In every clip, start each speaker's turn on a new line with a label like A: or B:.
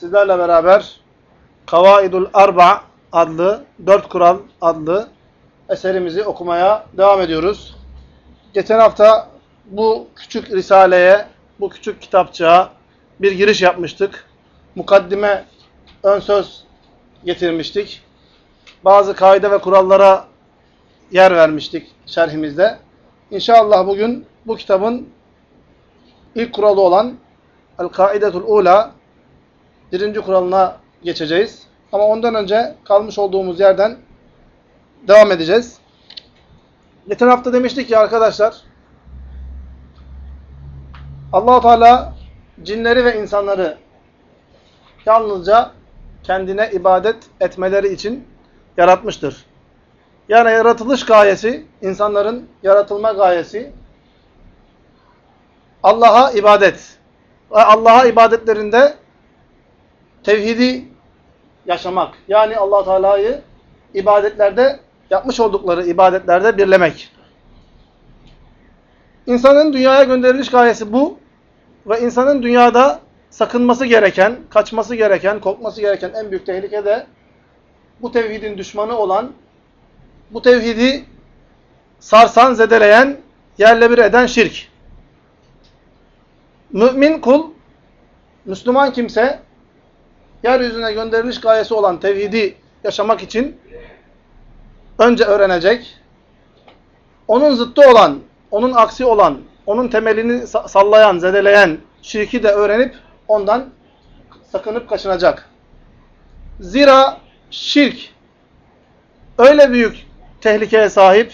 A: sizlerle beraber Kavaidul Arba adlı, Dört Kural adlı eserimizi okumaya devam ediyoruz. Geçen hafta bu küçük risaleye, bu küçük kitapçığa bir giriş yapmıştık. Mukaddime, ön söz getirmiştik. Bazı kaide ve kurallara yer vermiştik şerhimizde. İnşallah bugün bu kitabın ilk kuralı olan El-Kaidetul Ula birinci kuralına geçeceğiz. Ama ondan önce kalmış olduğumuz yerden devam edeceğiz. Geçen hafta demiştik ki arkadaşlar allah Teala cinleri ve insanları yalnızca kendine ibadet etmeleri için yaratmıştır. Yani yaratılış gayesi, insanların yaratılma gayesi Allah'a ibadet. Allah'a ibadetlerinde tevhidi yaşamak. Yani allah Teala'yı ibadetlerde, yapmış oldukları ibadetlerde birlemek. İnsanın dünyaya gönderiliş gayesi bu. Ve insanın dünyada sakınması gereken, kaçması gereken, korkması gereken en büyük tehlike de bu tevhidin düşmanı olan, bu tevhidi sarsan, zedeleyen, yerle bir eden şirk. Mümin kul, Müslüman kimse, yeryüzüne gönderiliş gayesi olan tevhidi yaşamak için önce öğrenecek, onun zıttı olan, onun aksi olan, onun temelini sallayan, zedeleyen şirki de öğrenip ondan sakınıp kaçınacak. Zira şirk öyle büyük tehlikeye sahip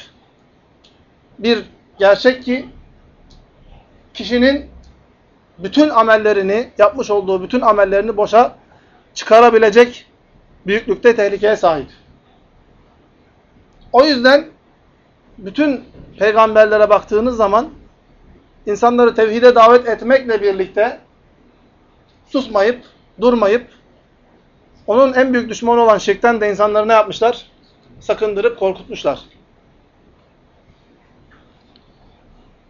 A: bir gerçek ki kişinin bütün amellerini, yapmış olduğu bütün amellerini boşa çıkarabilecek büyüklükte tehlikeye sahip. O yüzden bütün peygamberlere baktığınız zaman insanları tevhide davet etmekle birlikte susmayıp, durmayıp onun en büyük düşmanı olan şirkten de insanları ne yapmışlar? Sakındırıp korkutmuşlar.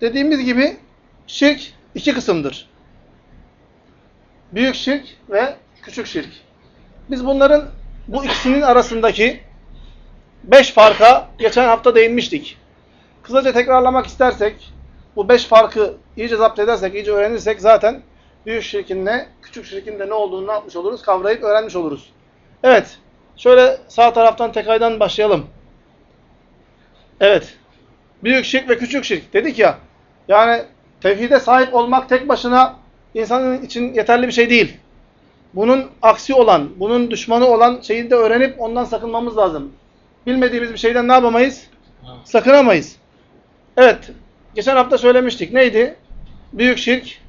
A: Dediğimiz gibi şirk iki kısımdır. Büyük şirk ve küçük şirk. Biz bunların bu ikisinin arasındaki beş farka geçen hafta değinmiştik. Kısaca tekrarlamak istersek, bu beş farkı iyice zapt edersek, iyice öğrenirsek zaten büyük şirkin ne, küçük şirkin de ne olduğunu ne yapmış oluruz? Kavrayıp öğrenmiş oluruz. Evet, şöyle sağ taraftan tekaydan başlayalım. Evet, büyük şirk ve küçük şirk dedik ya, yani tevhide sahip olmak tek başına insanın için yeterli bir şey değil. Bunun aksi olan, bunun düşmanı olan şeyi de öğrenip ondan sakınmamız lazım. Bilmediğimiz bir şeyden ne yapamayız? Sakınamayız. Evet, geçen hafta söylemiştik. Neydi? Büyük şirk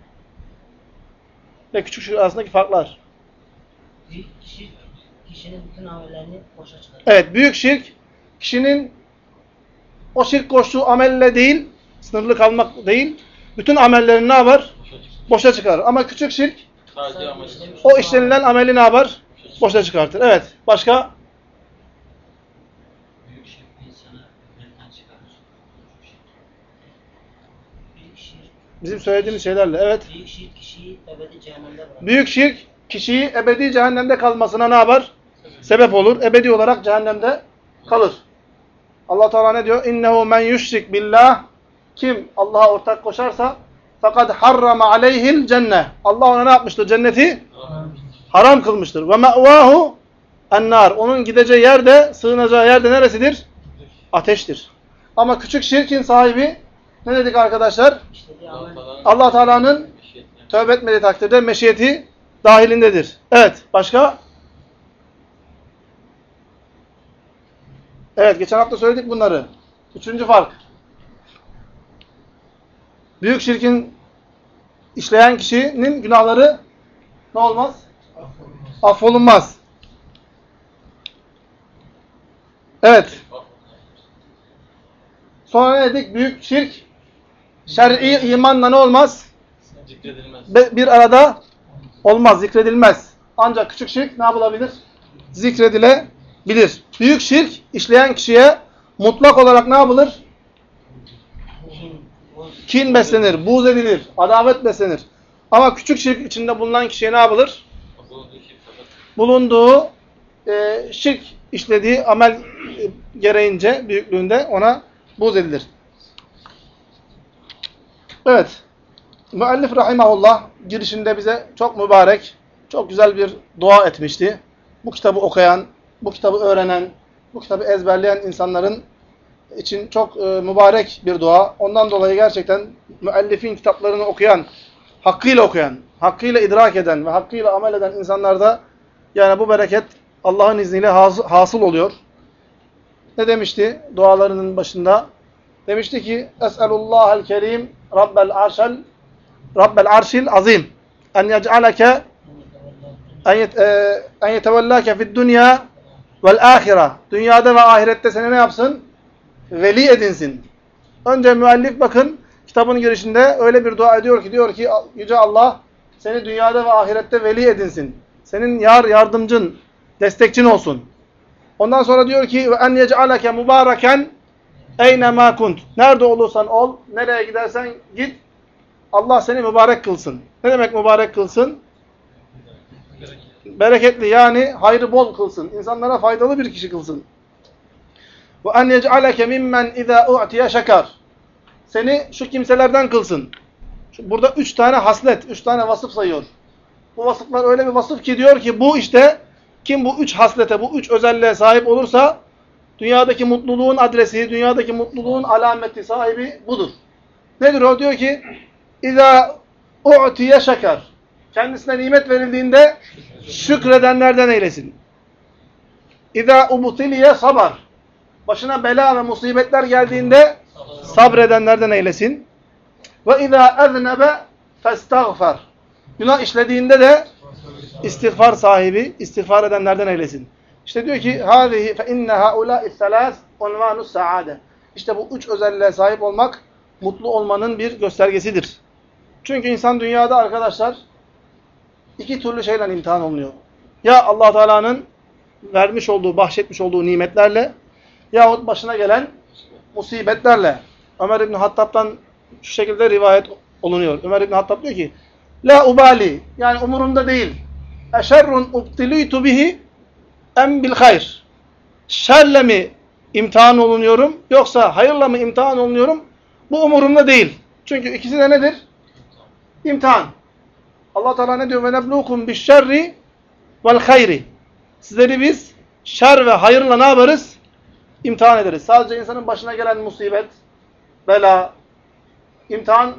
A: ve küçük şirk arasındaki farklar.
B: Büyük kişi kişinin bütün amellerini boşa çıkarır.
A: Evet, büyük şirk kişinin o şirk koştuğu amelle değil, sınırlı kalmak değil, bütün amellerini ne yapar? Boşa çıkarır. Ama küçük şirk. O işlenilen ameli ne yapar? Boşa çıkartır. Evet. Başka? Bizim söylediğimiz şeylerle. Evet.
B: Büyük şirk kişiyi ebedi cehennemde bırakır.
A: Büyük şirk kişiyi ebedi cehennemde kalmasına ne yapar? Sebep olur. Ebedi olarak cehennemde kalır. Allah Teala ne diyor? İnnehu men yüşrik billah. Kim Allah'a ortak koşarsa fakat harrama aleyhil cennet. Allah ona ne yapmıştır? Cenneti haram kılmıştır. Ve me'vahu ennar. Onun gideceği yer de, sığınacağı yer de neresidir? Ateştir. Ama küçük şirkin sahibi ne dedik arkadaşlar? Allah Teala'nın tövbe etmediği takdirde meşiyeti dahilindedir. Evet. Başka? Evet. Geçen hafta söyledik bunları. Üçüncü fark. Büyük şirkin işleyen kişinin günahları ne olmaz? Affolunmaz. Evet. Sonra ne dedik? Büyük şirk şer'i imanla ne olmaz?
C: Zikredilmez.
A: Bir arada olmaz, zikredilmez. Ancak küçük şirk ne yapılabilir? Zikredilebilir. Büyük şirk işleyen kişiye mutlak olarak ne yapılır?
B: Kin,
A: beslenir, buğz edilir, adavet beslenir. Ama küçük şirk içinde bulunan kişiye ne yapılır? Bulunduğu e, şirk işlediği amel e, gereğince, büyüklüğünde ona buğz edilir. Evet. Müellif rahimahullah girişinde bize çok mübarek, çok güzel bir dua etmişti. Bu kitabı okuyan, bu kitabı öğrenen, bu kitabı ezberleyen insanların için çok e, mübarek bir dua. Ondan dolayı gerçekten müellifin kitaplarını okuyan, hakkıyla okuyan, hakkıyla idrak eden ve hakkıyla amel eden insanlarda yani bu bereket Allah'ın izniyle has- hasıl oluyor. Ne demişti dualarının başında? Demişti ki Es'elullahel kerim Rabbel arşel Rabbel arşil azim en yec'aleke en e, yetevellâke fid dünya vel ahire. Dünyada ve ahirette seni ne yapsın? Veli edinsin. Önce müellif bakın kitabın girişinde öyle bir dua ediyor ki diyor ki Yüce Allah seni dünyada ve ahirette veli edinsin. Senin yar, yardımcın, destekçin olsun. Ondan sonra diyor ki ve en yec'aleke mübareken eyne ma kunt. Nerede olursan ol, nereye gidersen git. Allah seni mübarek kılsın. Ne demek mübarek kılsın? Bereketli yani hayrı bol kılsın. İnsanlara faydalı bir kişi kılsın. Ve en yec'aleke mimmen izâ u'tiye şekar. Seni şu kimselerden kılsın. Burada üç tane haslet, üç tane vasıf sayıyor. Bu vasıflar öyle bir vasıf ki diyor ki bu işte kim bu üç haslete, bu üç özelliğe sahip olursa dünyadaki mutluluğun adresi, dünyadaki mutluluğun alameti sahibi budur. Nedir o? Diyor ki İzâ u'tiye şekar. Kendisine nimet verildiğinde şükredenlerden eylesin. İzâ ubutiliye sabar. Başına bela ve musibetler geldiğinde sabredenlerden eylesin. Ve izâ eznebe festağfar. Günah işlediğinde de istiğfar sahibi, istiğfar edenlerden eylesin. İşte diyor ki hâzihi fe inne haulâ'i selâs unvânus saade. İşte bu üç özelliğe sahip olmak mutlu olmanın bir göstergesidir. Çünkü insan dünyada arkadaşlar iki türlü şeyle imtihan olunuyor. Ya allah Teala'nın vermiş olduğu, bahşetmiş olduğu nimetlerle yahut başına gelen musibetlerle. Ömer İbni Hattab'dan şu şekilde rivayet olunuyor. Ömer İbni Hattab diyor ki La ubali yani umurumda değil. Eşerrun ubtilîtu bihi em bil hayr. Şerle mi imtihan olunuyorum yoksa hayırla mı imtihan olunuyorum? Bu umurumda değil. Çünkü ikisi de nedir? İmtihan. Allah Teala ne diyor? Ve neblukum bişşerri vel hayri. Sizleri biz şer ve hayırla ne yaparız? İmtihan ederiz. Sadece insanın başına gelen musibet, bela, imtihan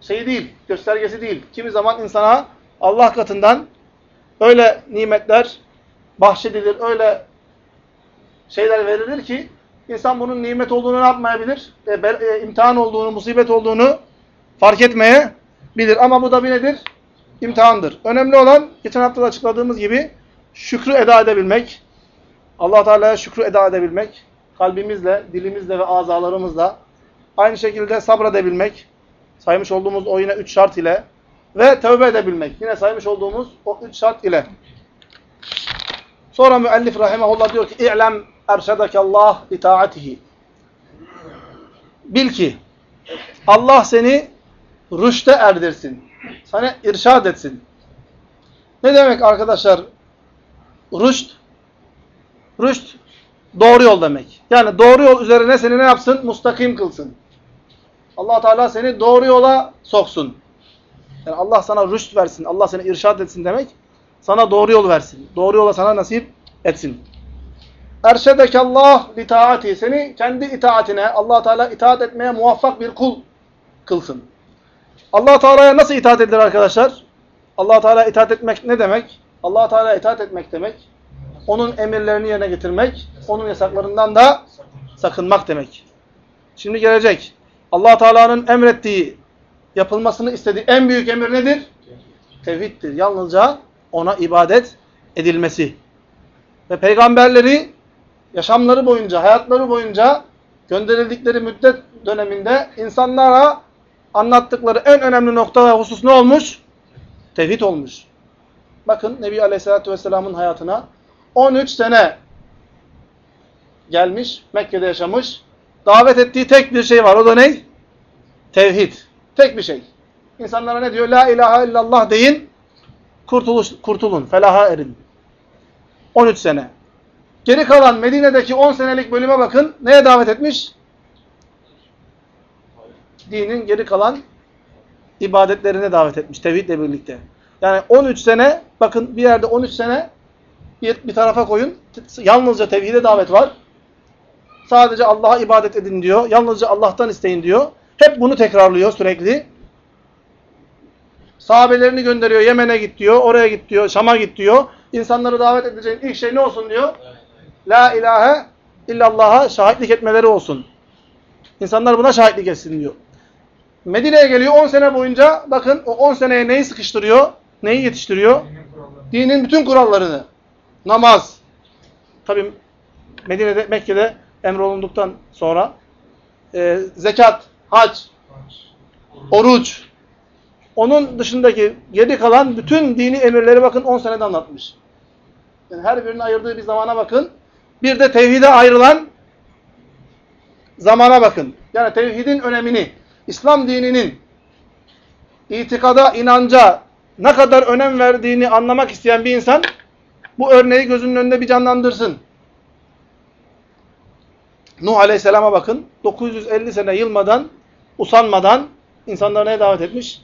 A: şeyi değil, göstergesi değil. Kimi zaman insana Allah katından öyle nimetler bahşedilir, öyle şeyler verilir ki insan bunun nimet olduğunu ne yapmayabilir? E, be, e, imtihan olduğunu, musibet olduğunu fark etmeye bilir. Ama bu da bir nedir? İmtihandır. Önemli olan geçen hafta da açıkladığımız gibi şükrü eda edebilmek, allah Teala'ya şükrü eda edebilmek, kalbimizle, dilimizle ve azalarımızla, aynı şekilde sabredebilmek, saymış olduğumuz o yine üç şart ile ve tövbe edebilmek, yine saymış olduğumuz o üç şart ile. Sonra müellif rahimahullah diyor ki, İ'lem erşedekallah itaatihi. Bil ki, Allah seni rüşte erdirsin. Sana irşad etsin. Ne demek arkadaşlar? Rüşt. Rüşt doğru yol demek. Yani doğru yol üzerine seni ne yapsın? Mustakim kılsın. allah Teala seni doğru yola soksun. Yani Allah sana rüşt versin, Allah seni irşad etsin demek, sana doğru yol versin. Doğru yola sana nasip etsin. Erşedekallah li taati. Seni kendi itaatine, allah Teala itaat etmeye muvaffak bir kul kılsın. allah Teala'ya nasıl itaat edilir arkadaşlar? allah Teala itaat etmek ne demek? allah Teala itaat etmek demek, onun emirlerini yerine getirmek, onun yasaklarından da sakınmak demek. Şimdi gelecek. allah Teala'nın emrettiği, yapılmasını istediği en büyük emir nedir? Tevhiddir. Yalnızca ona ibadet edilmesi. Ve peygamberleri yaşamları boyunca, hayatları boyunca gönderildikleri müddet döneminde insanlara anlattıkları en önemli nokta ve husus ne olmuş? Tevhid olmuş. Bakın Nebi Aleyhisselatü Vesselam'ın hayatına 13 sene gelmiş, Mekke'de yaşamış. Davet ettiği tek bir şey var. O da ne? Tevhid. Tek bir şey. İnsanlara ne diyor? La ilahe illallah deyin, kurtuluş, kurtulun, felaha erin. 13 sene. Geri kalan Medine'deki 10 senelik bölüme bakın. Neye davet etmiş? Dinin geri kalan ibadetlerine davet etmiş. Tevhidle birlikte. Yani 13 sene, bakın bir yerde 13 sene bir, tarafa koyun. Yalnızca tevhide davet var. Sadece Allah'a ibadet edin diyor. Yalnızca Allah'tan isteyin diyor. Hep bunu tekrarlıyor sürekli. Sahabelerini gönderiyor. Yemen'e git diyor. Oraya git diyor. Şam'a git diyor. İnsanları davet edeceğin ilk şey ne olsun diyor? La ilahe illallah'a şahitlik etmeleri olsun. İnsanlar buna şahitlik etsin diyor. Medine'ye geliyor 10 sene boyunca bakın o 10 seneye neyi sıkıştırıyor? Neyi yetiştiriyor? Dinin bütün kurallarını. Namaz. Tabi Medine'de, Mekke'de emrolunduktan sonra e, zekat, hac, oruç, onun dışındaki geri kalan bütün dini emirleri bakın 10 senede anlatmış. Yani her birinin ayırdığı bir zamana bakın. Bir de tevhide ayrılan zamana bakın. Yani tevhidin önemini, İslam dininin itikada, inanca ne kadar önem verdiğini anlamak isteyen bir insan bu örneği gözünün önünde bir canlandırsın. Nuh Aleyhisselam'a bakın. 950 sene yılmadan, usanmadan insanları neye davet etmiş?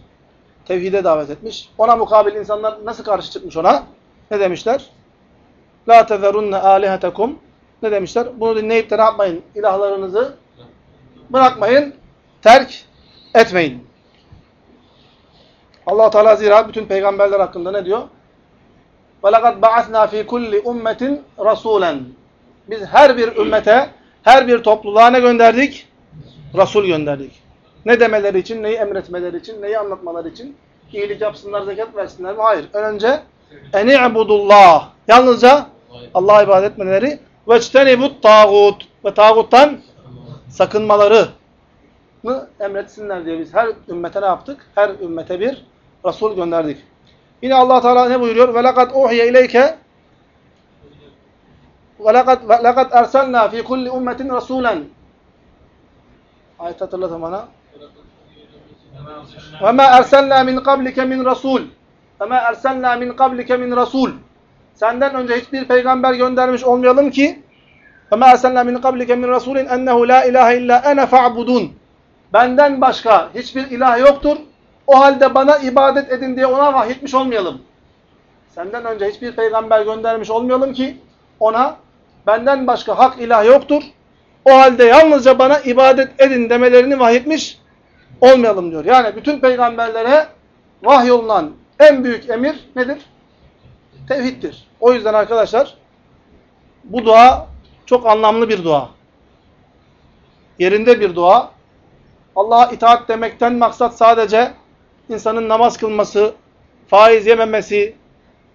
A: Tevhide davet etmiş. Ona mukabil insanlar nasıl karşı çıkmış ona? Ne demişler? La tezerunne alihetekum. Ne demişler? Bunu dinleyip de ne yapmayın? İlahlarınızı bırakmayın, terk etmeyin. allah Teala zira bütün peygamberler hakkında ne diyor? وَلَقَدْ بَعَثْنَا ف۪ي كُلِّ اُمَّةٍ رَسُولًا Biz her bir ümmete, her bir topluluğa ne gönderdik? Rasul gönderdik. Ne demeleri için, neyi emretmeleri için, neyi anlatmaları için? İyilik yapsınlar, zekat versinler mi? Hayır. Önce اَنِعْبُدُ Yalnızca Allah'a ibadet etmeleri وَاجْتَنِبُ tağut Ve tağuttan sakınmaları emretsinler diye biz her ümmete ne yaptık? Her ümmete bir Resul gönderdik. Yine Allah Teala ne buyuruyor? Ve lekad uhiye ileyke ve lekad erselna fi kulli ummetin rasulen. Ayet hatırlatın bana. Ve ma erselna min qablike min rasul. Ve ma erselna min qablike min rasul. Senden önce hiçbir peygamber göndermiş olmayalım ki ve ma erselna min qablike min rasulin ennehu la ilahe illa ene fa'budun. Benden başka hiçbir ilah yoktur o halde bana ibadet edin diye ona vahyetmiş olmayalım. Senden önce hiçbir peygamber göndermiş olmayalım ki ona benden başka hak ilah yoktur. O halde yalnızca bana ibadet edin demelerini vahyetmiş olmayalım diyor. Yani bütün peygamberlere vahyolunan en büyük emir nedir? Tevhiddir. O yüzden arkadaşlar bu dua çok anlamlı bir dua. Yerinde bir dua. Allah'a itaat demekten maksat sadece insanın namaz kılması, faiz yememesi,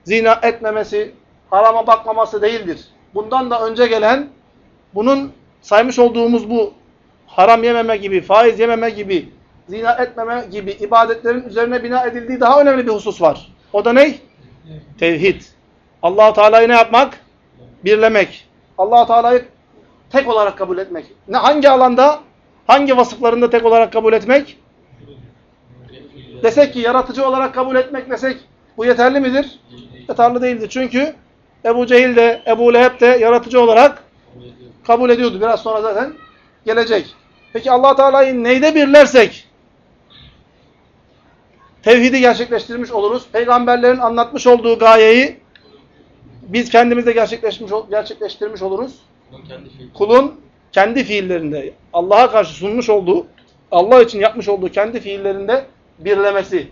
A: zina etmemesi, harama bakmaması değildir. Bundan da önce gelen, bunun saymış olduğumuz bu haram yememe gibi, faiz yememe gibi, zina etmeme gibi ibadetlerin üzerine bina edildiği daha önemli bir husus var. O da ne? Tevhid. allah Teala'yı ne yapmak? Birlemek. allah Teala'yı tek olarak kabul etmek. Ne, hangi alanda, hangi vasıflarında tek olarak kabul etmek? Desek ki yaratıcı olarak kabul etmek desek bu yeterli midir? Yeterli değildir. Çünkü Ebu Cehil de Ebu Leheb de yaratıcı olarak kabul ediyordu. Biraz sonra zaten gelecek. Peki allah Teala'yı neyde birlersek tevhidi gerçekleştirmiş oluruz. Peygamberlerin anlatmış olduğu gayeyi biz kendimizde gerçekleştirmiş, gerçekleştirmiş oluruz. Kulun kendi fiillerinde Allah'a karşı sunmuş olduğu, Allah için yapmış olduğu kendi fiillerinde birlemesi.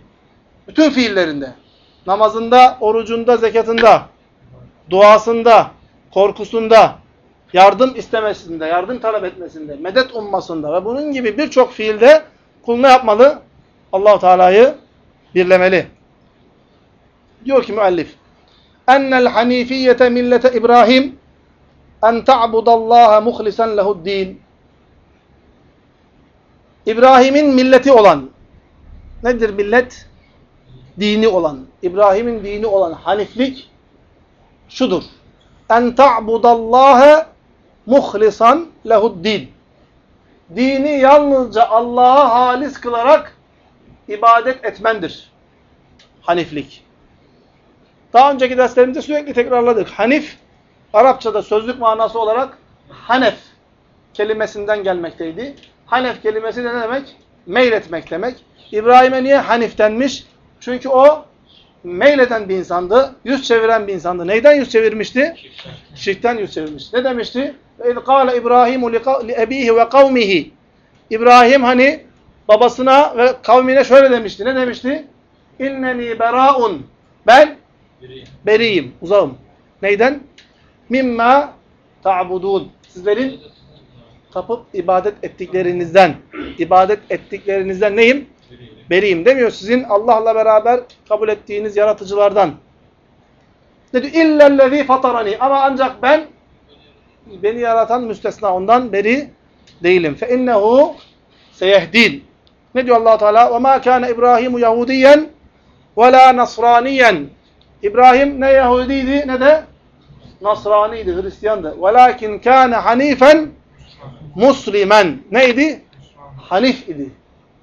A: Bütün fiillerinde. Namazında, orucunda, zekatında, duasında, korkusunda, yardım istemesinde, yardım talep etmesinde, medet ummasında ve bunun gibi birçok fiilde kul ne yapmalı? Allahu Teala'yı birlemeli. Diyor ki müellif: "Ennel hanifiyete millete İbrahim en ta'budallaha muhlisen lehu'd-din." İbrahim'in milleti olan nedir millet? Dini olan. İbrahim'in dini olan haniflik şudur. En ta'budallaha muhlisan lehu'd-din. Dini yalnızca Allah'a halis kılarak ibadet etmendir. Haniflik. Daha önceki derslerimizde sürekli tekrarladık. Hanif, Arapçada sözlük manası olarak hanef kelimesinden gelmekteydi. Hanef kelimesi de ne demek? Meyletmek demek. İbrahim'e niye hanif denmiş? Çünkü o meyleden bir insandı, yüz çeviren bir insandı. Neyden yüz çevirmişti? Şirkten, Şirkten yüz çevirmişti. Ne demişti? اِذْ قَالَ İbrahimu لِأَب۪يهِ وَقَوْمِهِ İbrahim hani babasına ve kavmine şöyle demişti. Ne demişti? İnneni beraun. Ben beriyim, uzağım. Neyden? Mimma ta'budun. Sizlerin tapıp ibadet ettiklerinizden, ibadet ettiklerinizden neyim? Beriyim demiyor. Sizin Allah'la beraber kabul ettiğiniz yaratıcılardan. Ne diyor? İllellezî fatarani. Ama ancak ben beni yaratan müstesna ondan beri değilim. Fe innehu seyehdin. Ne diyor Allah Teala? Ve ma kana İbrahimu Yahudiyen ve la Nasraniyen. İbrahim ne Yahudiydi ne de Nasraniydi, Hristiyandı. Velakin kana hanifen muslimen. Neydi? Hanif idi.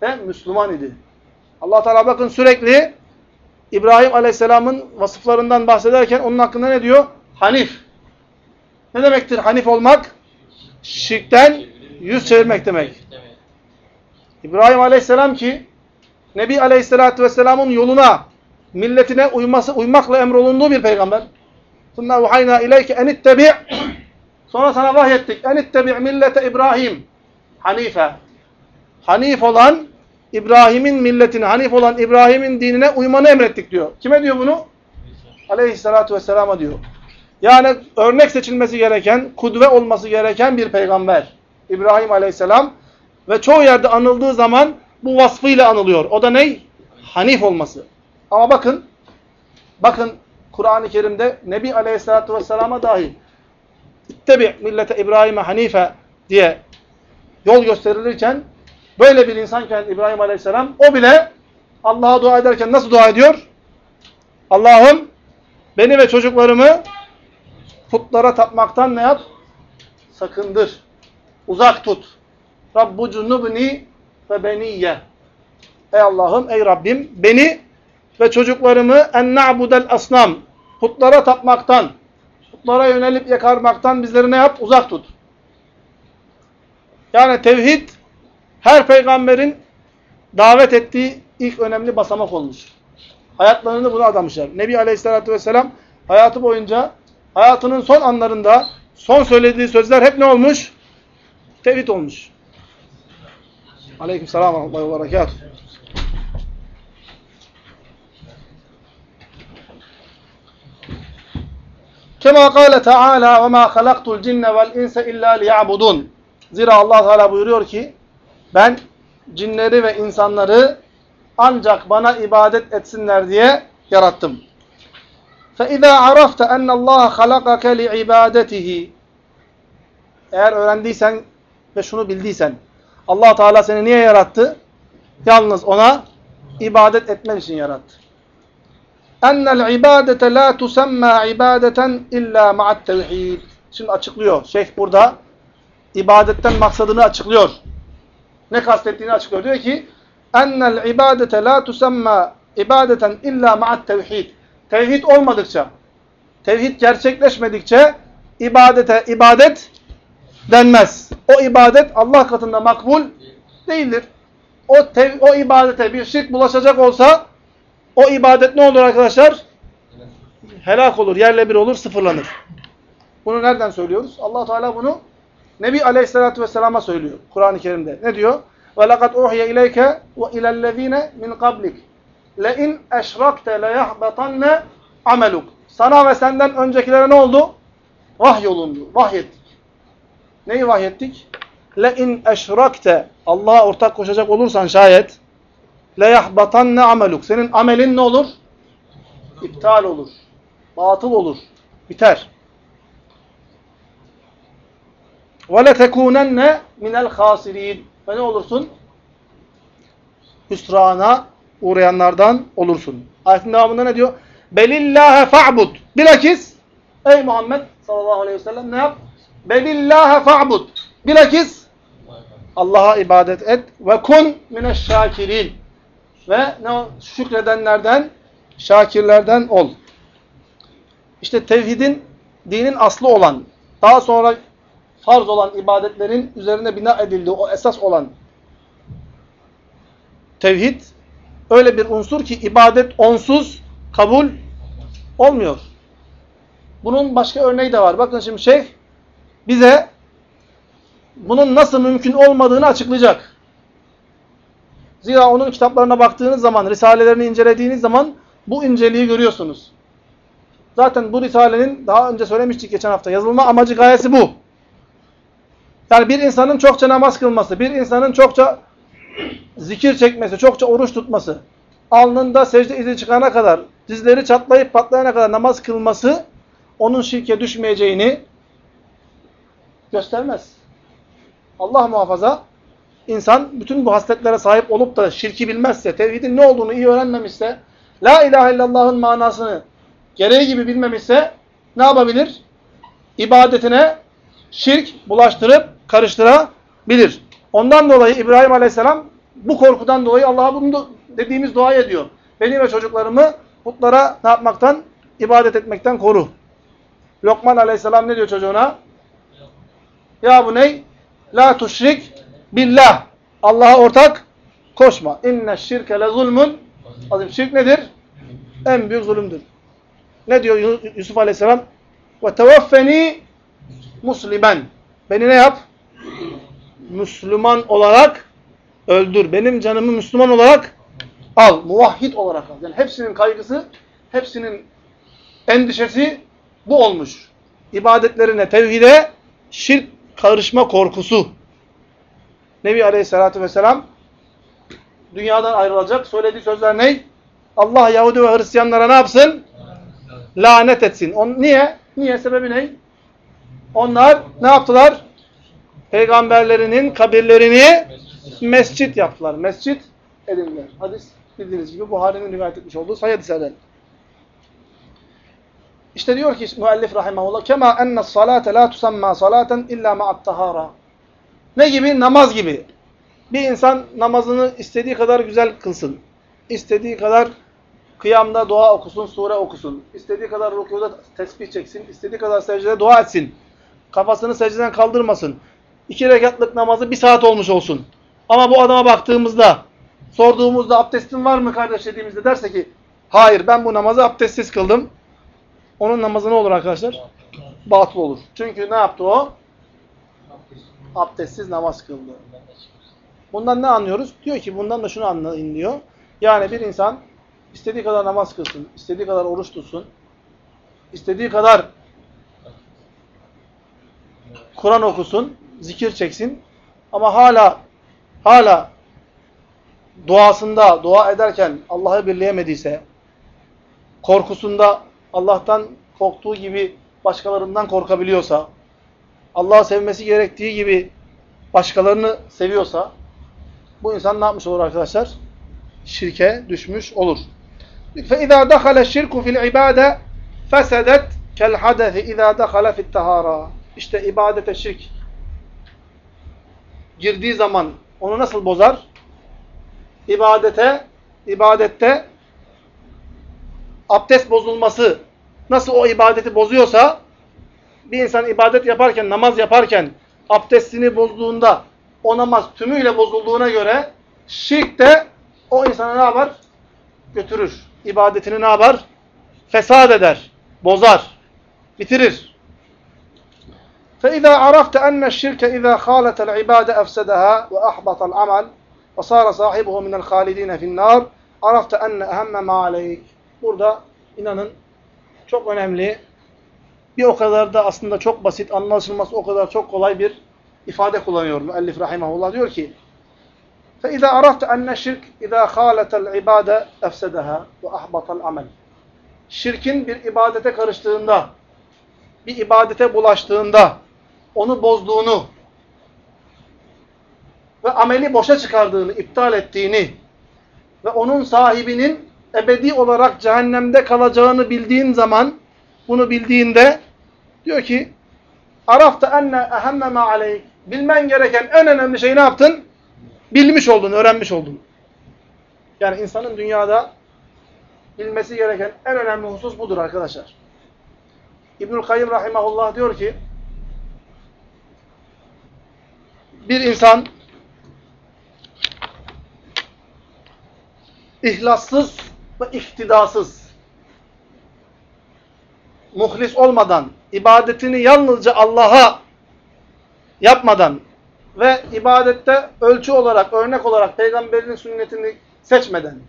A: Ve Müslüman idi Allah Teala bakın sürekli İbrahim Aleyhisselam'ın vasıflarından bahsederken onun hakkında ne diyor? Hanif. Ne demektir hanif olmak? Şirkten yüz çevirmek demek. İbrahim Aleyhisselam ki Nebi Aleyhisselatü Vesselam'ın yoluna, milletine uyması, uymakla emrolunduğu bir peygamber. ثُمَّ اُحَيْنَا اِلَيْكَ اَنِ اتَّبِعْ Sonra sana vahyettik. اَنِ اتَّبِعْ millete İbrahim. Hanife. Hanif olan İbrahim'in milletine, Hanif olan İbrahim'in dinine uymanı emrettik diyor. Kime diyor bunu? Aleyhissalatu vesselama diyor. Yani örnek seçilmesi gereken, kudve olması gereken bir peygamber. İbrahim aleyhisselam. Ve çoğu yerde anıldığı zaman bu vasfıyla anılıyor. O da ne? Hanif olması. Ama bakın, bakın Kur'an-ı Kerim'de Nebi aleyhissalatu vesselama dahi İttebi millete İbrahim'e hanife diye yol gösterilirken böyle bir insanken İbrahim aleyhisselam o bile Allah'a dua ederken nasıl dua ediyor? Allah'ım beni ve çocuklarımı putlara tapmaktan ne yap? Sakındır. Uzak tut. Rabbu cunubni ve beniyye. Ey Allah'ım, ey Rabbim beni ve çocuklarımı en na'budel asnam. Putlara tapmaktan, putlara yönelip yakarmaktan bizleri ne yap? Uzak tut. Yani tevhid her peygamberin davet ettiği ilk önemli basamak olmuş. Hayatlarını buna adamışlar. Nebi Aleyhisselatü Vesselam hayatı boyunca hayatının son anlarında son söylediği sözler hep ne olmuş? Tevhid olmuş. Aleyküm selam ve berekatuhu. Kema kâle Teala ve mâ halaktul cinne vel inse illâ liya'budun. Zira Allah Teala buyuruyor ki ben cinleri ve insanları ancak bana ibadet etsinler diye yarattım. فَاِذَا عَرَفْتَ اَنَّ اللّٰهَ خَلَقَكَ لِعِبَادَتِهِ Eğer öğrendiysen ve şunu bildiysen, allah Teala seni niye yarattı? Yalnız ona ibadet etmen için yarattı. اَنَّ الْعِبَادَةَ لَا تُسَمَّى عِبَادَةً اِلَّا مَعَ التَّوْحِيدِ Şimdi açıklıyor. Şeyh burada ibadetten maksadını açıklıyor. Ne kastettiğini açıklıyor. Diyor ki, ennel ibadete la tusemma ibadeten illa ma'at tevhid. Tevhid olmadıkça, tevhid gerçekleşmedikçe ibadete ibadet denmez. O ibadet Allah katında makbul değildir. O, tev, o ibadete bir şirk bulaşacak olsa o ibadet ne olur arkadaşlar? Helak olur, yerle bir olur, sıfırlanır. Bunu nereden söylüyoruz? allah Teala bunu Nebi Aleyhisselatü Vesselam'a söylüyor Kur'an-ı Kerim'de. Ne diyor? وَلَقَدْ اُوْحِيَ اِلَيْكَ وَاِلَى الَّذ۪ينَ مِنْ قَبْلِكَ لَاِنْ اَشْرَكْتَ لَيَحْبَطَنَّ ameluk. Sana ve senden öncekilere ne oldu? Vahyolundu, vahyettik. Neyi vahyettik? لَاِنْ اَشْرَكْتَ Allah'a ortak koşacak olursan şayet لَيَحْبَطَنَّ ameluk. Senin amelin ne olur? İptal olur. Batıl olur. Biter. Ve letekunenne minel hasirin. Ve ne olursun? Hüsrana uğrayanlardan olursun. Ayetin devamında ne diyor? Belillâhe fa'bud. Bilakis ey Muhammed sallallahu aleyhi ve sellem ne yap? Belillâhe fa'bud. Bilakis Allah'a ibadet et ve kun mineşşakirin. Ve ne şükredenlerden, şakirlerden ol. İşte tevhidin dinin aslı olan, daha sonra farz olan ibadetlerin üzerine bina edildiği o esas olan tevhid öyle bir unsur ki ibadet onsuz kabul olmuyor. Bunun başka örneği de var. Bakın şimdi şeyh bize bunun nasıl mümkün olmadığını açıklayacak. Zira onun kitaplarına baktığınız zaman, risalelerini incelediğiniz zaman bu inceliği görüyorsunuz. Zaten bu risalenin daha önce söylemiştik geçen hafta yazılma amacı gayesi bu. Yani bir insanın çokça namaz kılması, bir insanın çokça zikir çekmesi, çokça oruç tutması, alnında secde izi çıkana kadar, dizleri çatlayıp patlayana kadar namaz kılması onun şirke düşmeyeceğini göstermez. Allah muhafaza insan bütün bu hasletlere sahip olup da şirki bilmezse, tevhidin ne olduğunu iyi öğrenmemişse, la ilahe illallah'ın manasını gereği gibi bilmemişse ne yapabilir? İbadetine şirk bulaştırıp karıştırabilir. Ondan dolayı İbrahim Aleyhisselam bu korkudan dolayı Allah'a bunu dediğimiz dua ediyor. Beni ve çocuklarımı putlara ne yapmaktan? ibadet etmekten koru. Lokman Aleyhisselam ne diyor çocuğuna? Ya bu ney? La tuşrik billah. Allah'a ortak koşma. İnne şirke le zulmun azim. Şirk nedir? En büyük zulümdür. Ne diyor Yusuf Aleyhisselam? Ve tevaffeni muslimen. Beni ne yap? Müslüman olarak öldür. Benim canımı Müslüman olarak al. Muvahhid olarak al. Yani hepsinin kaygısı, hepsinin endişesi bu olmuş. İbadetlerine, tevhide şirk karışma korkusu. Nebi Aleyhisselatü Vesselam dünyadan ayrılacak. Söylediği sözler ne? Allah Yahudi ve Hristiyanlara ne yapsın? Lanet etsin. On, niye? Niye? Sebebi ne? Onlar ne yaptılar? Peygamberlerinin kabirlerini mescit yaptılar. Mescit edindiler. Hadis bildiğiniz gibi Buhari'nin rivayet etmiş olduğu sayı hadislerden. İşte diyor ki müellif rahimahullah kema enne salate la tusamma salaten illa ma'at tahara. Ne gibi? Namaz gibi. Bir insan namazını istediği kadar güzel kılsın. İstediği kadar kıyamda dua okusun, sure okusun. İstediği kadar rükuda tesbih çeksin. istediği kadar secdede dua etsin. Kafasını secdeden kaldırmasın. İki rekatlık namazı bir saat olmuş olsun. Ama bu adama baktığımızda, sorduğumuzda abdestin var mı kardeş dediğimizde derse ki hayır ben bu namazı abdestsiz kıldım. Onun namazı ne olur arkadaşlar? Batıl olur. Çünkü ne yaptı o? Abdestsiz namaz kıldı. Bundan ne anlıyoruz? Diyor ki bundan da şunu anlayın diyor. Yani bir insan istediği kadar namaz kılsın, istediği kadar oruç tutsun, istediği kadar Kur'an okusun, zikir çeksin ama hala hala duasında, dua ederken Allah'ı birleyemediyse, korkusunda Allah'tan korktuğu gibi başkalarından korkabiliyorsa, Allah'ı sevmesi gerektiği gibi başkalarını seviyorsa, bu insan ne yapmış olur arkadaşlar? Şirke düşmüş olur. فَاِذَا دَخَلَ الشِّرْكُ فِي الْعِبَادَةِ فَسَدَتْ كَالْحَدَثِ اِذَا دَخَلَ فِي التَّهَارَةِ işte ibadete şirk girdiği zaman onu nasıl bozar? ibadete, ibadette abdest bozulması nasıl o ibadeti bozuyorsa bir insan ibadet yaparken, namaz yaparken abdestini bozduğunda o namaz tümüyle bozulduğuna göre şirk de o insana ne yapar? Götürür. İbadetini ne yapar? Fesad eder, bozar, bitirir. فإذا عرفت أن الشرك إذا خالت العبادة أفسدها وأحبط العمل وصار صاحبه من الخالدين في النار عرفت أن أهم ما عليك Burada inanın çok önemli bir o kadar da aslında çok basit anlaşılması o kadar çok kolay bir ifade kullanıyor müellif rahimahullah diyor ki فإذا عرفت أن الشرك إذا خالت العبادة أفسدها وأحبط العمل Şirkin bir ibadete karıştığında, bir ibadete bulaştığında, onu bozduğunu ve ameli boşa çıkardığını, iptal ettiğini ve onun sahibinin ebedi olarak cehennemde kalacağını bildiğin zaman, bunu bildiğinde diyor ki Arafta enne ehemme ma aleyk. Bilmen gereken en önemli şeyi ne yaptın? Bilmiş oldun, öğrenmiş oldun. Yani insanın dünyada bilmesi gereken en önemli husus budur arkadaşlar. İbnül Kayyım Rahimahullah diyor ki bir insan ihlassız ve ihtidasız muhlis olmadan, ibadetini yalnızca Allah'a yapmadan ve ibadette ölçü olarak, örnek olarak peygamberin sünnetini seçmeden,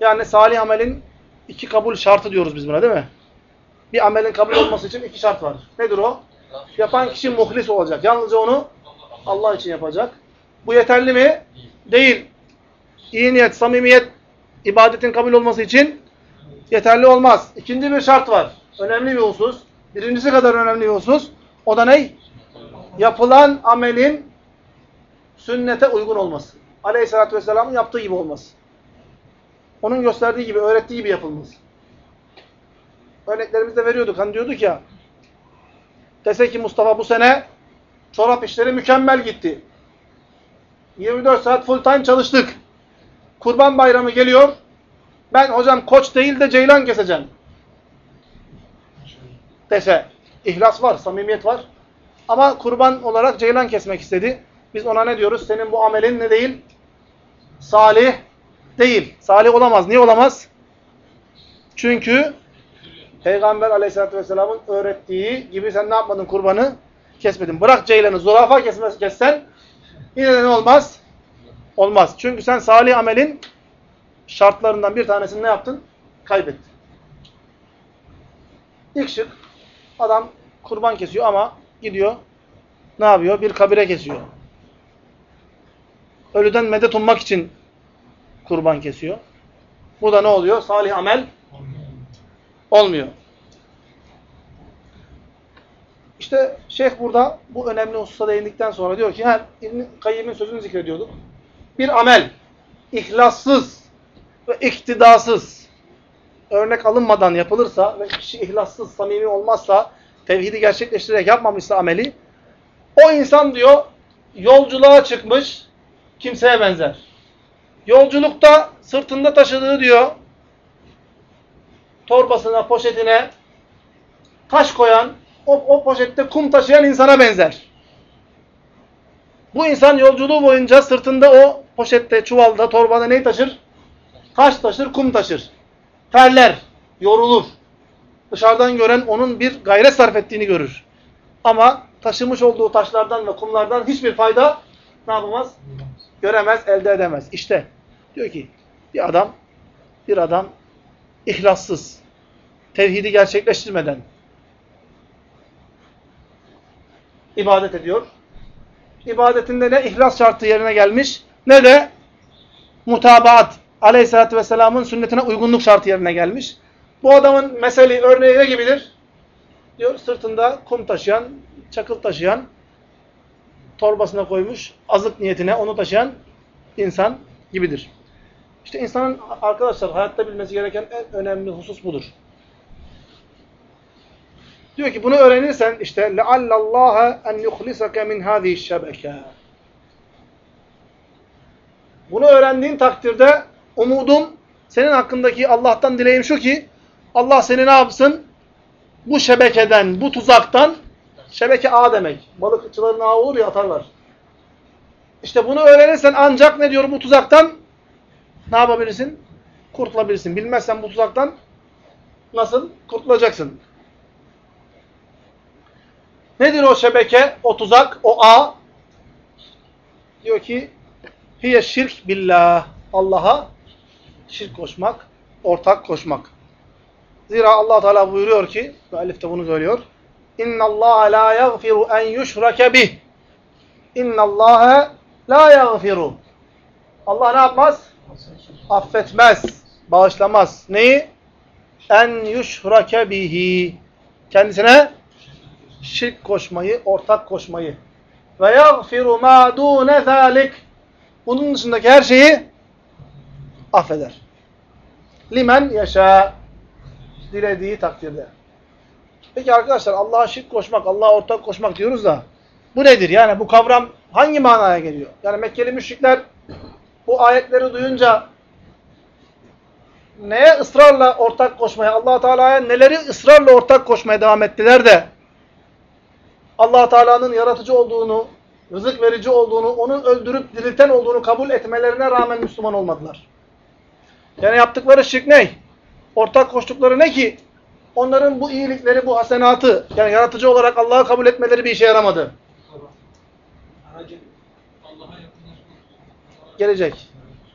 A: yani salih amelin iki kabul şartı diyoruz biz buna değil mi? Bir amelin kabul olması için iki şart var. Nedir o? Yapan kişi muhlis olacak. Yalnızca onu Allah için yapacak. Bu yeterli mi? Değil. İyi niyet, samimiyet, ibadetin kabul olması için yeterli olmaz. İkinci bir şart var. Önemli bir husus. Birincisi kadar önemli bir husus. O da ne? Yapılan amelin sünnete uygun olması. Aleyhisselatü Vesselam'ın yaptığı gibi olması. Onun gösterdiği gibi, öğrettiği gibi yapılması. Örneklerimizde veriyorduk. Hani diyorduk ya, dese ki Mustafa bu sene çorap işleri mükemmel gitti. 24 saat full time çalıştık. Kurban bayramı geliyor. Ben hocam koç değil de ceylan keseceğim. Dese. İhlas var, samimiyet var. Ama kurban olarak ceylan kesmek istedi. Biz ona ne diyoruz? Senin bu amelin ne değil? Salih değil. Salih olamaz. Niye olamaz? Çünkü Peygamber aleyhissalatü vesselamın öğrettiği gibi sen ne yapmadın kurbanı? Kesmedin. Bırak ceylanı zürafa kesmez, kessen yine de ne olmaz? Olmaz. Çünkü sen salih amelin şartlarından bir tanesini ne yaptın? Kaybettin. İlk şık adam kurban kesiyor ama gidiyor ne yapıyor? Bir kabire kesiyor. Ölüden medet ummak için kurban kesiyor. Bu da ne oluyor? Salih amel olmuyor. İşte şeyh burada bu önemli hususa değindikten sonra diyor ki, İbn-i Kayyim'in sözünü zikrediyorduk. Bir amel, ihlassız ve iktidasız, örnek alınmadan yapılırsa ve kişi ihlassız, samimi olmazsa, tevhidi gerçekleştirerek yapmamışsa ameli, o insan diyor, yolculuğa çıkmış kimseye benzer. Yolculukta sırtında taşıdığı diyor, torbasına, poşetine taş koyan, o, o poşette kum taşıyan insana benzer. Bu insan yolculuğu boyunca sırtında o poşette, çuvalda, torbada neyi taşır? Taş taşır, kum taşır. Terler, yorulur. Dışarıdan gören onun bir gayret sarf ettiğini görür. Ama taşımış olduğu taşlardan ve kumlardan hiçbir fayda ne yapamaz? Göremez, elde edemez. İşte diyor ki bir adam bir adam ihlassız, tevhidi gerçekleştirmeden ibadet ediyor. İbadetinde ne ihlas şartı yerine gelmiş ne de mutabaat aleyhissalatü vesselamın sünnetine uygunluk şartı yerine gelmiş. Bu adamın mesele örneği ne gibidir? Diyor sırtında kum taşıyan, çakıl taşıyan, torbasına koymuş, azık niyetine onu taşıyan insan gibidir. İşte insanın arkadaşlar hayatta bilmesi gereken en önemli husus budur. Diyor ki bunu öğrenirsen işte لَعَلَّ اللّٰهَ اَنْ يُخْلِسَكَ مِنْ هَذِهِ الشَّبَكَةِ Bunu öğrendiğin takdirde umudum senin hakkındaki Allah'tan dileğim şu ki Allah seni ne yapsın? Bu şebekeden, bu tuzaktan şebeke ağ demek. Balıkçıların ağı olur ya atarlar. İşte bunu öğrenirsen ancak ne diyor bu tuzaktan ne yapabilirsin? Kurtulabilirsin. Bilmezsen bu tuzaktan nasıl kurtulacaksın? Nedir o şebeke, o tuzak, o ağ? Diyor ki hiye şirk billah. Allah'a şirk koşmak, ortak koşmak. Zira Allah Teala buyuruyor ki, müellif de bunu söylüyor. İnna Allah la yaghfiru en yushrake bih. İnna Allah la yaghfiru. Allah ne yapmaz? Affetmez, bağışlamaz. Neyi? En yushrake bihi. Kendisine şirk koşmayı, ortak koşmayı. Ve yaghfiru ma dune zalik. Bunun dışındaki her şeyi affeder. Limen yaşa dilediği takdirde. Peki arkadaşlar Allah'a şirk koşmak, Allah'a ortak koşmak diyoruz da bu nedir? Yani bu kavram hangi manaya geliyor? Yani Mekkeli müşrikler bu ayetleri duyunca neye ısrarla ortak koşmaya, allah Teala'ya neleri ısrarla ortak koşmaya devam ettiler de allah Teala'nın yaratıcı olduğunu, rızık verici olduğunu, onun öldürüp dirilten olduğunu kabul etmelerine rağmen Müslüman olmadılar. Yani yaptıkları şirk ne? Ortak koştukları ne ki? Onların bu iyilikleri, bu hasenatı, yani yaratıcı olarak Allah'ı kabul etmeleri bir işe yaramadı. Gelecek.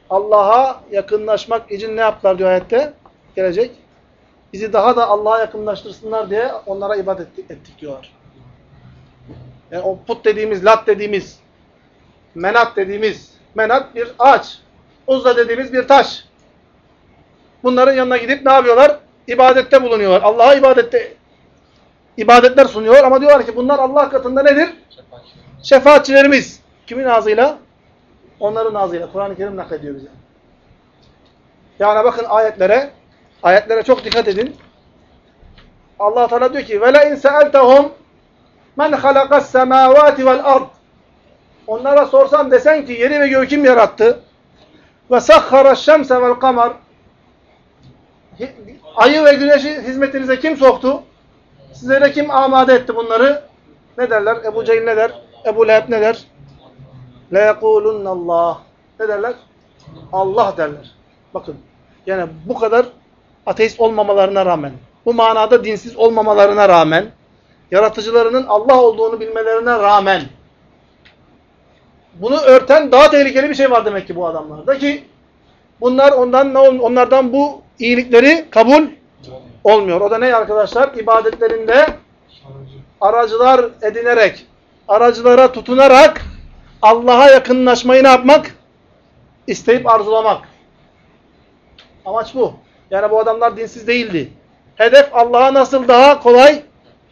A: Allah'a yakınlaşmak için ne yaptılar diyor ayette? Gelecek. Bizi daha da Allah'a yakınlaştırsınlar diye onlara ibadet ettik, ettik diyorlar. Yani o put dediğimiz, lat dediğimiz, menat dediğimiz, menat bir ağaç, uzla dediğimiz bir taş. Bunların yanına gidip ne yapıyorlar? İbadette bulunuyorlar. Allah'a ibadette ibadetler sunuyor ama diyorlar ki bunlar Allah katında nedir? Şefaatçilerimiz. Kimin ağzıyla? Onların ağzıyla. Kur'an-ı Kerim naklediyor bize. Yani bakın ayetlere, ayetlere çok dikkat edin. Allah Teala diyor ki: "Ve la in sa'altahum Men halakas semavati vel ard. Onlara sorsan desen ki yeri ve göğü kim yarattı? Ve sahhara şemse vel kamar. Ayı ve güneşi hizmetinize kim soktu? Sizlere kim amade etti bunları? Ne derler? Ebu Cehil ne der? Ebu Leheb ne der? Allah. Ne derler? Allah derler. Bakın. Yani bu kadar ateist olmamalarına rağmen, bu manada dinsiz olmamalarına rağmen, yaratıcılarının Allah olduğunu bilmelerine rağmen, bunu örten daha tehlikeli bir şey var demek ki bu adamlarda ki, bunlar ondan onlardan bu iyilikleri kabul olmuyor. O da ne arkadaşlar? İbadetlerinde aracılar edinerek, aracılara tutunarak Allah'a yakınlaşmayı ne yapmak? İsteyip arzulamak. Amaç bu. Yani bu adamlar dinsiz değildi. Hedef Allah'a nasıl daha kolay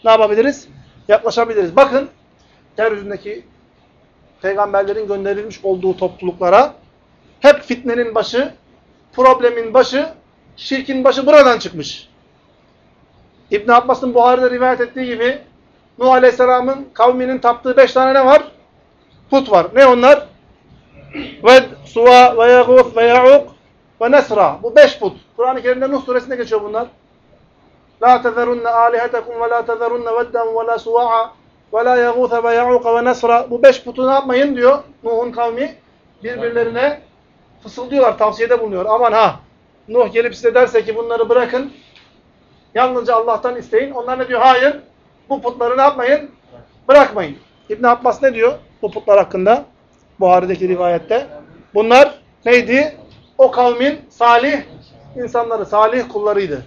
A: ne yapabiliriz? Yaklaşabiliriz. Bakın yeryüzündeki peygamberlerin gönderilmiş olduğu topluluklara hep fitnenin başı, problemin başı, şirkin başı buradan çıkmış. İbn Abbas'ın Buhari'de rivayet ettiği gibi Nuh Aleyhisselam'ın kavminin taptığı beş tane ne var? Put var. Ne onlar? Ved, Suva, ve Yaguf, ve ve Nesra. Bu beş put. Kur'an-ı Kerim'de Nuh suresinde geçiyor bunlar. La tezerunne alihetekum ve la tezerunne vedden ve la suva'a ve la yaguthe ve ve nesra. Bu beş putu ne yapmayın diyor Nuh'un kavmi. Birbirlerine fısıldıyorlar, tavsiyede bulunuyor. Aman ha, Nuh gelip size derse ki bunları bırakın, yalnızca Allah'tan isteyin. Onlar ne diyor? Hayır, bu putları ne yapmayın? Bırakmayın. İbn Abbas ne diyor bu putlar hakkında? Buhari'deki rivayette. Bunlar neydi? O kavmin salih insanları, salih kullarıydı.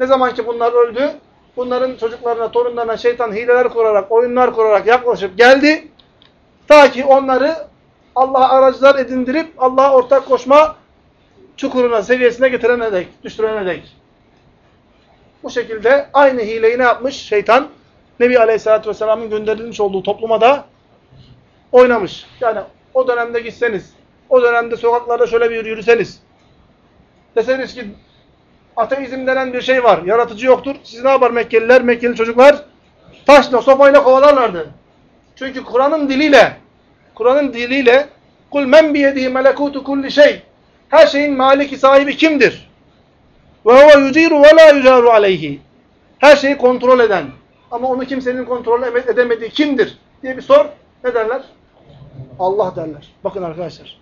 A: Ne zaman ki bunlar öldü, bunların çocuklarına, torunlarına şeytan hileler kurarak, oyunlar kurarak yaklaşıp geldi. Ta ki onları Allah'a aracılar edindirip Allah'a ortak koşma çukuruna, seviyesine getirene dek, düşürene dek. Bu şekilde aynı hileyi ne yapmış? Şeytan, Nebi Aleyhisselatü Vesselam'ın gönderilmiş olduğu topluma da oynamış. Yani o dönemde gitseniz, o dönemde sokaklarda şöyle bir yürüseniz, deseniz ki ateizm denen bir şey var, yaratıcı yoktur. Siz ne yapar Mekkeliler, Mekkeli çocuklar? Taşla, sopayla kovalarlardı. Çünkü Kur'an'ın diliyle, Kur'an'ın diliyle Kul men biyedihi melekutu kulli şey. Her şeyin maliki sahibi kimdir? Ve huve yuciru ve la yucaru aleyhi. Her şeyi kontrol eden. Ama onu kimsenin kontrol edemediği kimdir? diye bir sor. Ne derler? Allah derler. Bakın arkadaşlar.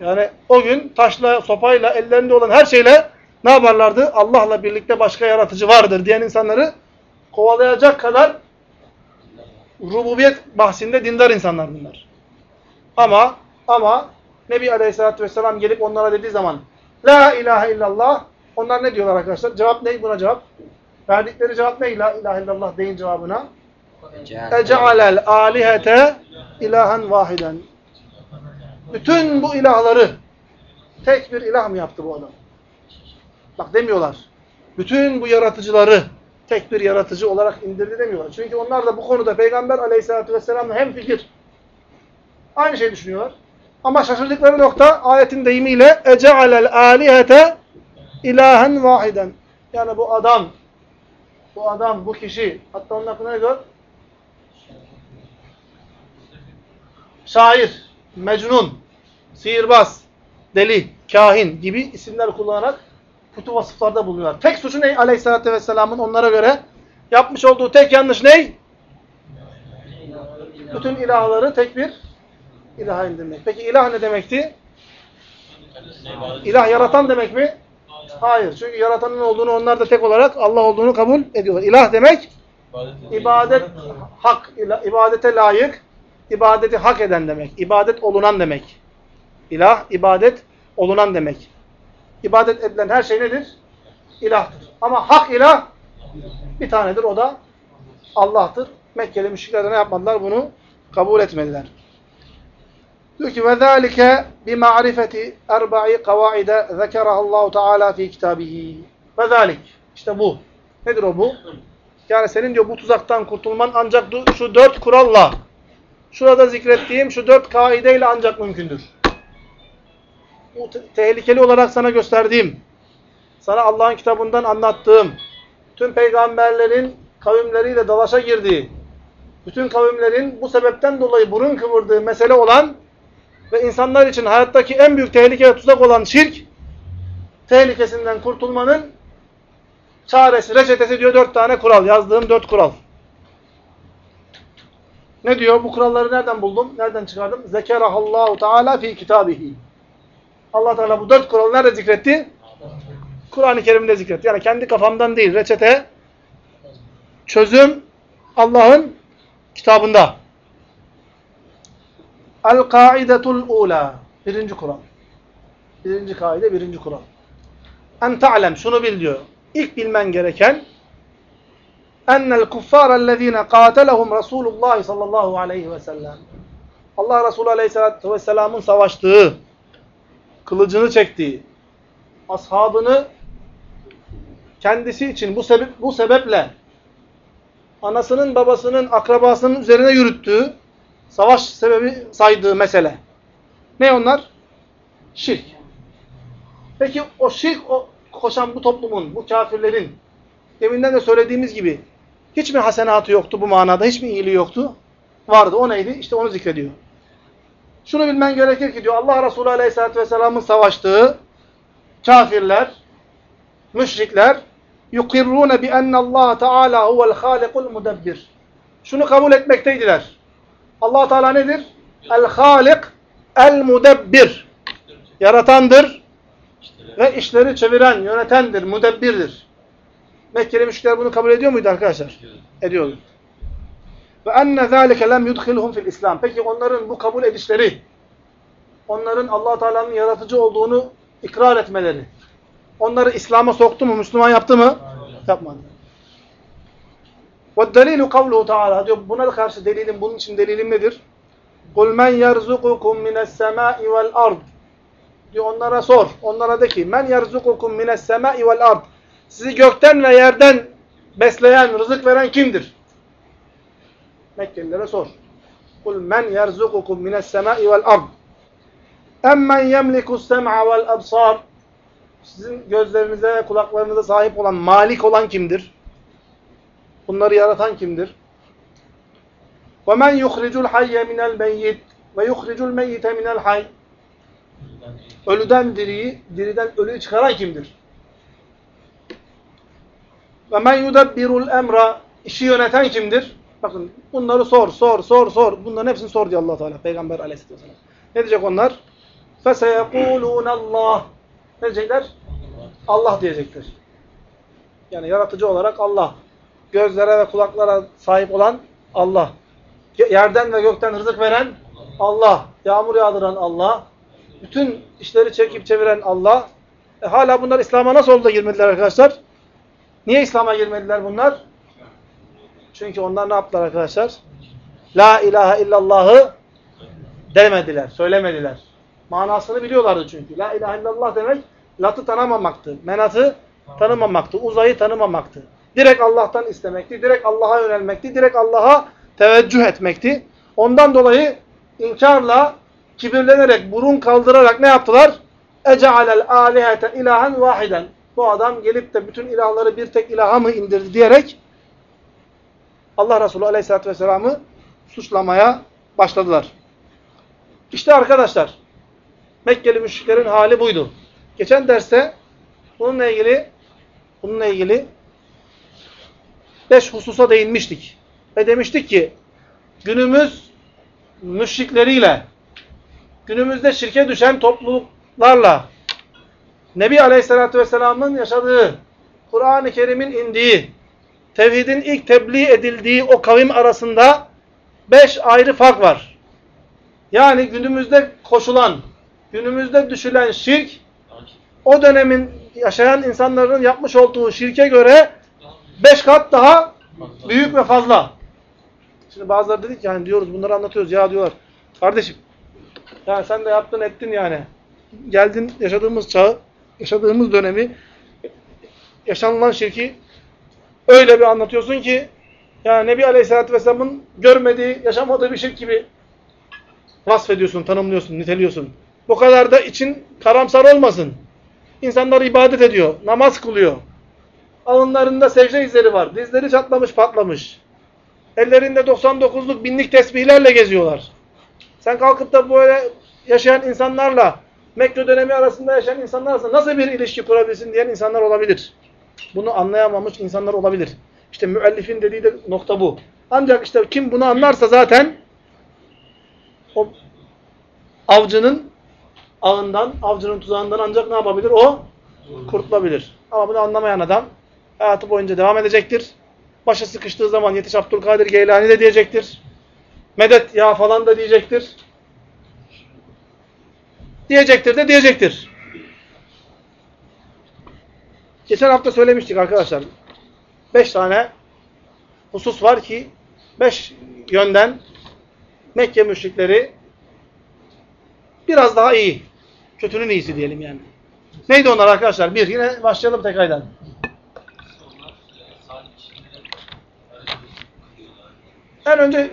A: Yani o gün taşla, sopayla, ellerinde olan her şeyle ne yaparlardı? Allah'la birlikte başka yaratıcı vardır diyen insanları kovalayacak kadar rububiyet bahsinde dindar insanlar bunlar. Ama ama Nebi Aleyhisselatü Vesselam gelip onlara dediği zaman La ilahe illallah onlar ne diyorlar arkadaşlar? Cevap ne buna cevap? Verdikleri cevap ne? La ilahe illallah deyin cevabına. Ece'alel alihete ilahen vahiden. Bütün bu ilahları tek bir ilah mı yaptı bu adam? Bak demiyorlar. Bütün bu yaratıcıları tek bir yaratıcı olarak indirdi demiyorlar. Çünkü onlar da bu konuda Peygamber aleyhissalatü vesselamla hem fikir. Aynı şey düşünüyorlar. Ama şaşırdıkları nokta ayetin deyimiyle ece'alel alihete ilahen vahiden. Yani bu adam, bu adam, bu kişi, hatta onun hakkında ne diyor? Şair, mecnun, sihirbaz, deli, kahin gibi isimler kullanarak kötü vasıflarda bulunuyorlar. Tek suçu ne? Aleyhisselatü Vesselam'ın onlara göre yapmış olduğu tek yanlış ne? Bütün ilahları tek bir ilaha indirmek. Peki ilah ne demekti? İlah yaratan demek mi? Hayır. Çünkü yaratanın olduğunu onlar da tek olarak Allah olduğunu kabul ediyorlar. İlah demek ibadet hak, ibadete layık, ibadeti hak eden demek. İbadet olunan demek. İlah, ibadet olunan demek. İbadet edilen her şey nedir? İlahtır. Ama hak ilah bir tanedir. O da Allah'tır. Mekkeli müşrikler de ne yapmadılar? Bunu kabul etmediler. Diyor ki وَذَٰلِكَ بِمَعْرِفَةِ اَرْبَعِ قَوَائِدَ ذَكَرَهَا اللّٰهُ تَعَالَى ف۪ي كِتَابِهِ وَذَٰلِكَ İşte bu. Nedir o bu? Yani senin diyor bu tuzaktan kurtulman ancak şu dört kuralla, şurada zikrettiğim şu dört kaideyle ancak mümkündür. Bu tehlikeli olarak sana gösterdiğim, sana Allah'ın kitabından anlattığım, tüm peygamberlerin kavimleriyle dalaşa girdiği, bütün kavimlerin bu sebepten dolayı burun kıvırdığı mesele olan ve insanlar için hayattaki en büyük tehlike ve tuzak olan şirk, tehlikesinden kurtulmanın çaresi, reçetesi diyor dört tane kural. Yazdığım dört kural. Ne diyor? Bu kuralları nereden buldum? Nereden çıkardım? Zekerahallahu Teala fi kitabihi. Allah Teala bu dört kuralı nerede zikretti? Kur'an-ı Kerim'de zikretti. Yani kendi kafamdan değil. Reçete, çözüm Allah'ın kitabında. El-kaidetul ula. Birinci kural. Birinci kaide, birinci kural. En ta'lem. Şunu bil diyor. İlk bilmen gereken ennel kuffârellezîne kâtelehum Resulullah sallallahu aleyhi ve sellem. Allah Resulü aleyhissalatü vesselamın savaştığı, kılıcını çektiği, ashabını kendisi için bu, sebep, bu sebeple anasının, babasının, akrabasının üzerine yürüttüğü, savaş sebebi saydığı mesele. Ne onlar? Şirk. Peki o şirk o, koşan bu toplumun, bu kafirlerin, deminden de söylediğimiz gibi, hiç mi hasenatı yoktu bu manada, hiç mi iyiliği yoktu? Vardı. O neydi? İşte onu zikrediyor şunu bilmen gerekir ki diyor Allah Resulü Aleyhisselatü Vesselam'ın savaştığı kafirler, müşrikler yukirrûne bi ennallâhe teâlâ huvel hâlikul mudebbir. Şunu kabul etmekteydiler. allah Teala nedir? El-Halik el-Mudebbir. Yaratandır ve işleri çeviren, yönetendir, mudebbirdir. Mekkeli müşrikler bunu kabul ediyor muydu arkadaşlar? Ediyordu. Ve enne zâlike lem yudkhilhum fil İslam. Peki onların bu kabul edişleri, onların allah Teala'nın yaratıcı olduğunu ikrar etmeleri, onları İslam'a soktu mu, Müslüman yaptı mı? Yapmadı. وَالدَّلِيلُ قَوْلُهُ Teala diyor. Buna karşı delilim, bunun için delilim nedir? قُلْ مَنْ يَرْزُقُكُمْ مِنَ السَّمَاءِ وَالْأَرْضِ diyor onlara sor. Onlara de ki men yerzukukum mines semai vel ard. Sizi gökten ve yerden besleyen, rızık veren kimdir? Mekkelilere sor. Kul men yerzukukum mines semai vel ard. Emmen yemliku sem'a vel absar. Sizin gözlerinize ve kulaklarınıza sahip olan, malik olan kimdir? Bunları yaratan kimdir? Ve men yuhricul hayye minel meyyit ve yuhricul meyyite minel hayy. Ölüden diriyi, diriden ölüyü çıkaran kimdir? Ve men yudebbirul emra işi yöneten kimdir? Bakın bunları sor, sor, sor, sor. Bunların hepsini sor diyor allah Teala. Peygamber aleyhisselatü vesselam. Ne diyecek onlar? فَسَيَقُولُونَ Allah. Ne diyecekler? Allah diyecektir. Yani yaratıcı olarak Allah. Gözlere ve kulaklara sahip olan Allah. Yerden ve gökten rızık veren Allah. Yağmur yağdıran Allah. Bütün işleri çekip çeviren Allah. E hala bunlar İslam'a nasıl oldu da girmediler arkadaşlar? Niye İslam'a girmediler bunlar? Çünkü onlar ne yaptılar arkadaşlar? La ilahe illallah'ı demediler, söylemediler. Manasını biliyorlardı çünkü. La ilahe illallah demek Lat'ı tanımamaktı, Menat'ı tanımamaktı, Uzay'ı tanımamaktı. Direkt Allah'tan istemekti, direkt Allah'a yönelmekti, direkt Allah'a teveccüh etmekti. Ondan dolayı inkarla, kibirlenerek, burun kaldırarak ne yaptılar? Ece'alel alihete ilahen vahiden. Bu adam gelip de bütün ilahları bir tek ilaha mı indirdi diyerek Allah Resulü Aleyhisselatü Vesselam'ı suçlamaya başladılar. İşte arkadaşlar Mekkeli müşriklerin hali buydu. Geçen derste bununla ilgili bununla ilgili beş hususa değinmiştik. Ve demiştik ki günümüz müşrikleriyle günümüzde şirke düşen topluluklarla Nebi Aleyhisselatü Vesselam'ın yaşadığı Kur'an-ı Kerim'in indiği tevhidin ilk tebliğ edildiği o kavim arasında beş ayrı fark var. Yani günümüzde koşulan, günümüzde düşülen şirk, o dönemin yaşayan insanların yapmış olduğu şirke göre beş kat daha büyük ve fazla. Şimdi bazıları dedik yani diyoruz bunları anlatıyoruz ya diyorlar. Kardeşim yani sen de yaptın ettin yani. Geldin yaşadığımız çağı, yaşadığımız dönemi, yaşanılan şirki öyle bir anlatıyorsun ki yani Nebi Aleyhisselatü Vesselam'ın görmediği, yaşamadığı bir şirk gibi vasfediyorsun, tanımlıyorsun, niteliyorsun. Bu kadar da için karamsar olmasın. İnsanlar ibadet ediyor, namaz kılıyor. Alınlarında secde izleri var. Dizleri çatlamış, patlamış. Ellerinde 99'luk binlik tesbihlerle geziyorlar. Sen kalkıp da böyle yaşayan insanlarla, Mekke dönemi arasında yaşayan insanlar arasında nasıl bir ilişki kurabilirsin diyen insanlar olabilir. Bunu anlayamamış insanlar olabilir. İşte müellifin dediği de nokta bu. Ancak işte kim bunu anlarsa zaten o avcının ağından, avcının tuzağından ancak ne yapabilir? O kurtulabilir. Ama bunu anlamayan adam hayatı boyunca devam edecektir. Başı sıkıştığı zaman yetiş Abdülkadir Geylani de diyecektir. Medet ya falan da diyecektir. Diyecektir de diyecektir. Geçen hafta söylemiştik arkadaşlar. Beş tane husus var ki beş yönden Mekke müşrikleri biraz daha iyi. Kötünün iyisi diyelim yani. Neydi onlar arkadaşlar? Bir, yine başlayalım tekrardan. En önce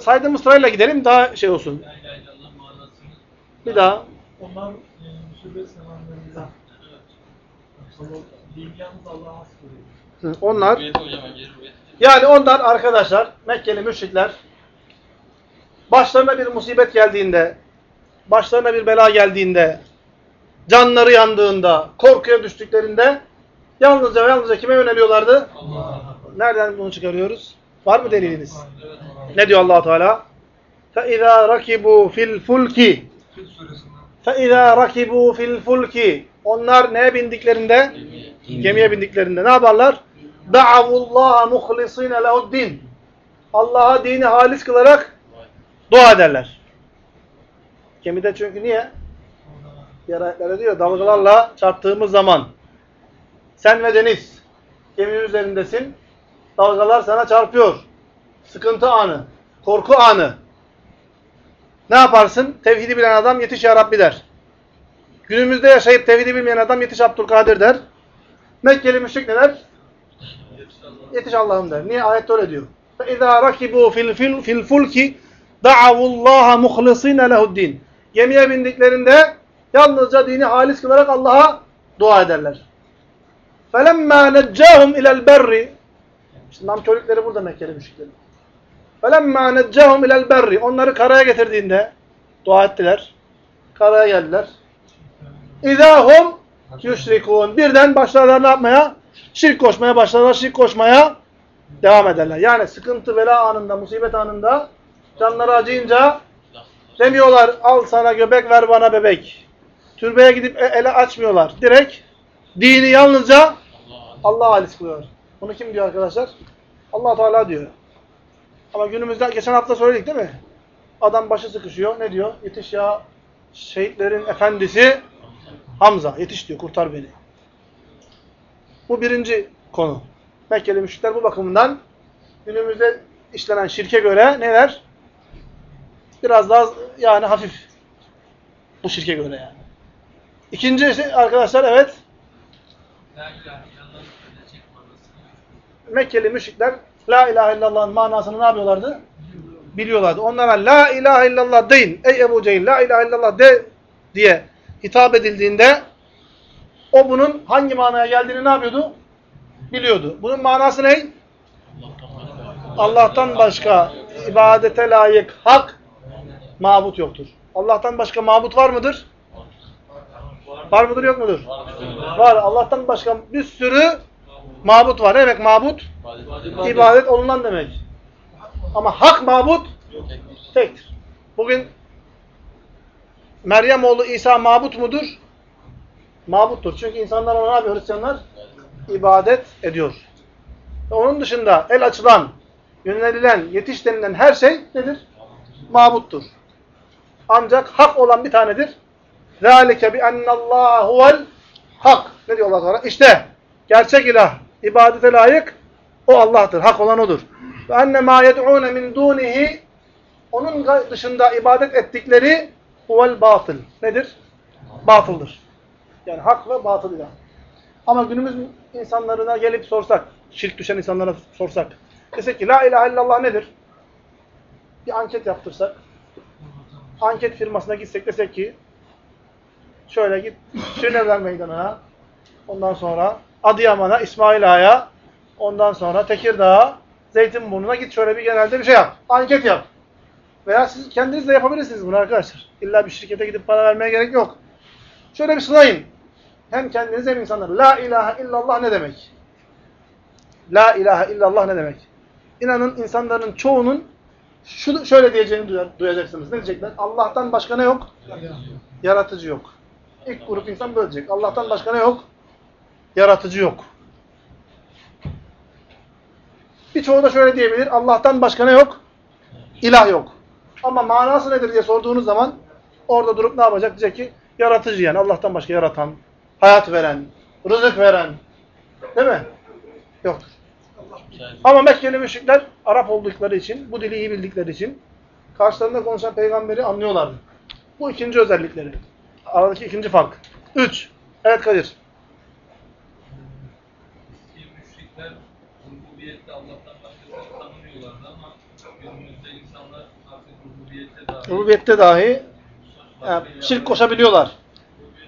A: saydığımız sırayla gidelim daha şey olsun. Bir daha.
C: Onlar e, müsibet zamanlarında Bilgiyamız Allah'a has kılıyor.
A: Hı, Onlar yani onlar arkadaşlar Mekkeli müşrikler başlarına bir musibet geldiğinde başlarına bir bela geldiğinde canları yandığında korkuya düştüklerinde yalnızca ve yalnızca kime yöneliyorlardı? Nereden bunu çıkarıyoruz? Var mı deliliniz? Ne diyor allah Teala? فَاِذَا رَكِبُوا فِي الْفُلْكِ فَاِذَا رَكِبُوا فِي الْفُلْكِ onlar neye bindiklerinde? Gemiye, Gemiye bindiklerinde ne yaparlar? Da'avullaha muhlisine lehuddin. Allah'a dini halis kılarak dua ederler. Gemide çünkü niye? Diğer diyor dalgalarla çarptığımız zaman sen ve deniz geminin üzerindesin. Dalgalar sana çarpıyor. Sıkıntı anı, korku anı. Ne yaparsın? Tevhidi bilen adam yetiş ya Rabbi der. Günümüzde yaşayıp tevhidi bilmeyen adam yetiş Abdülkadir der. Mekkeli müşrik ne der? Yetiş Allah'ım der. Niye? Ayette öyle diyor. فَاِذَا رَكِبُوا فِي الْفُلْكِ دَعَوُوا اللّٰهَ مُخْلِصِينَ لَهُ الدِّينَ Gemiye bindiklerinde yalnızca dini halis kılarak Allah'a dua ederler. فَلَمَّا نَجَّاهُمْ اِلَى الْبَرِّ İşte namkörlükleri burada Mekkeli müşriklerin. فَلَمَّا نَجَّاهُمْ اِلَى الْبَرِّ Onları karaya getirdiğinde, Dua ettiler. Karaya geldiler. İzahum yüşrikun. Birden başlarlar ne yapmaya? Şirk koşmaya başlarlar. Şirk koşmaya devam ederler. Yani sıkıntı, bela anında, musibet anında canları acıyınca demiyorlar al sana göbek ver bana bebek. Türbeye gidip e- ele açmıyorlar. Direkt dini yalnızca Allah halis kılıyor. Bunu kim diyor arkadaşlar? allah Teala diyor. Ama günümüzde geçen hafta söyledik değil mi? Adam başı sıkışıyor. Ne diyor? Yetiş ya şehitlerin efendisi Hamza. Yetiş diyor kurtar beni. Bu birinci konu. Mekkeli müşrikler bu bakımdan günümüzde işlenen şirke göre neler? Biraz daha yani hafif. Bu şirke göre yani. İkincisi arkadaşlar evet Mekkeli müşrikler La ilahe illallah'ın manasını ne yapıyorlardı? Biliyorlardı. Onlara La ilahe illallah deyin. Ey Ebu Cehil La ilahe illallah de diye hitap edildiğinde o bunun hangi manaya geldiğini ne yapıyordu? Biliyordu. Bunun manası ne? Allah'tan başka ibadete layık hak mabut yoktur. Allah'tan başka mabut var mıdır? Var mıdır yok mudur? Var. Allah'tan başka bir sürü mabut var. Ne demek mabut? İbadet olunan demek. Ama hak mabut tektir. Bugün Meryem oğlu İsa mabut mudur? Mabuttur. Çünkü insanlar ona ne yapıyor Hristiyanlar? İbadet ediyor. Ve onun dışında el açılan, yönelilen, yetiş denilen her şey nedir? Mabuttur. Ancak hak olan bir tanedir. ذَٰلِكَ بِأَنَّ اللّٰهَ هُوَ Hak. Ne diyor Allah sonra? İşte gerçek ilah, ibadete layık o Allah'tır. Hak olan odur. Ve enne ma yed'ûne min dûnihi onun dışında ibadet ettikleri huvel batıl. Nedir? Batıldır. Yani hak ve batıl ilah. Ama günümüz insanlarına gelip sorsak, şirk düşen insanlara sorsak, desek ki la ilahe illallah nedir? Bir anket yaptırsak, anket firmasına gitsek desek ki şöyle git Şirinevler Meydanı'na, ondan sonra Adıyaman'a, İsmail Ağa'ya, ondan sonra Tekirdağ'a, Zeytinburnu'na git şöyle bir genelde bir şey yap. Anket yap. Veya siz kendiniz de yapabilirsiniz bunu arkadaşlar. İlla bir şirkete gidip para vermeye gerek yok. Şöyle bir sınayın. Hem kendiniz hem insanları. La ilahe illallah ne demek? La ilahe illallah ne demek? İnanın insanların çoğunun şu şöyle diyeceğini duyar, duyacaksınız. Ne diyecekler? Allah'tan başka ne yok? Yaratıcı yok. İlk grup insan böyle diyecek. Allah'tan başka ne yok? Yaratıcı yok. Birçoğu da şöyle diyebilir. Allah'tan başka ne yok? İlah yok. Ama manası nedir diye sorduğunuz zaman orada durup ne yapacak? Diyecek ki yaratıcı yani Allah'tan başka yaratan, hayat veren, rızık veren. Değil mi? Yoktur. Ama Mekkeli müşrikler Arap oldukları için, bu dili iyi bildikleri için karşılarında konuşan peygamberi anlıyorlardı. Bu ikinci özellikleri. Aradaki ikinci fark. Üç. Evet Kadir.
C: Müşrikler Allah'tan başkasını tanımıyorlardı ama günümüzde insanlar artık rububiyette dahi
A: yani şirk koşabiliyorlar.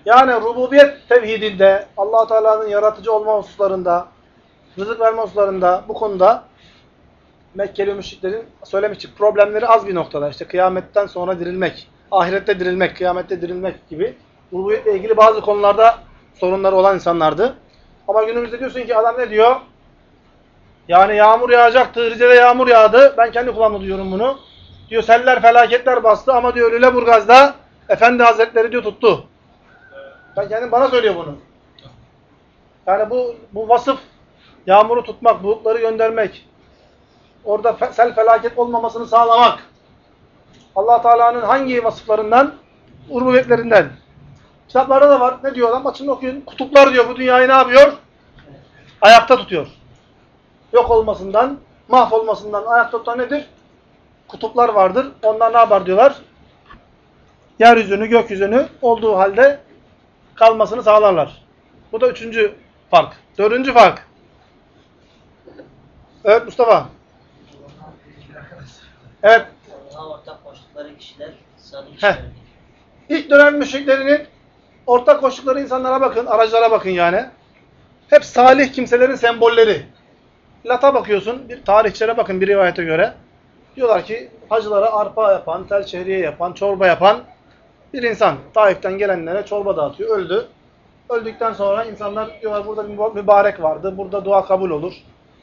A: Yani rububiyet tevhidinde, allah Teala'nın yaratıcı olma hususlarında, rızık verme hususlarında bu konuda Mekkeli müşriklerin söylemiştik problemleri az bir noktada. İşte kıyametten sonra dirilmek, ahirette dirilmek, kıyamette dirilmek gibi rububiyetle ilgili bazı konularda sorunları olan insanlardı. Ama günümüzde diyorsun ki adam ne diyor? Yani yağmur yağacaktı, Rize'de yağmur yağdı. Ben kendi kulağımla duyuyorum bunu. Diyor seller felaketler bastı ama diyor Lüleburgaz'da Efendi Hazretleri diyor tuttu. Ben kendim bana söylüyor bunu. Yani bu bu vasıf yağmuru tutmak, bulutları göndermek, orada fe- sel felaket olmamasını sağlamak. Allah Teala'nın hangi vasıflarından? Urbubiyetlerinden. Kitaplarda da var. Ne diyor lan? Açın okuyun. Kutuplar diyor bu dünyayı ne yapıyor? Ayakta tutuyor. Yok olmasından, mahvolmasından ayakta tutan nedir? Kutuplar vardır. Onlar ne yapar diyorlar? Yeryüzünü, gökyüzünü olduğu halde kalmasını sağlarlar. Bu da üçüncü fark. Dördüncü fark. Evet Mustafa. Evet.
B: Allah'a ortak koştukları kişiler
A: Heh.
B: işlerdir.
A: İlk dönem müşriklerinin ortak koştukları insanlara bakın, aracılara bakın yani. Hep salih kimselerin sembolleri. Lat'a bakıyorsun, bir tarihçilere bakın bir rivayete göre. Diyorlar ki hacılara arpa yapan, tel şehriye yapan, çorba yapan bir insan. Taif'ten gelenlere çorba dağıtıyor. Öldü. Öldükten sonra insanlar diyorlar burada bir mübarek vardı. Burada dua kabul olur.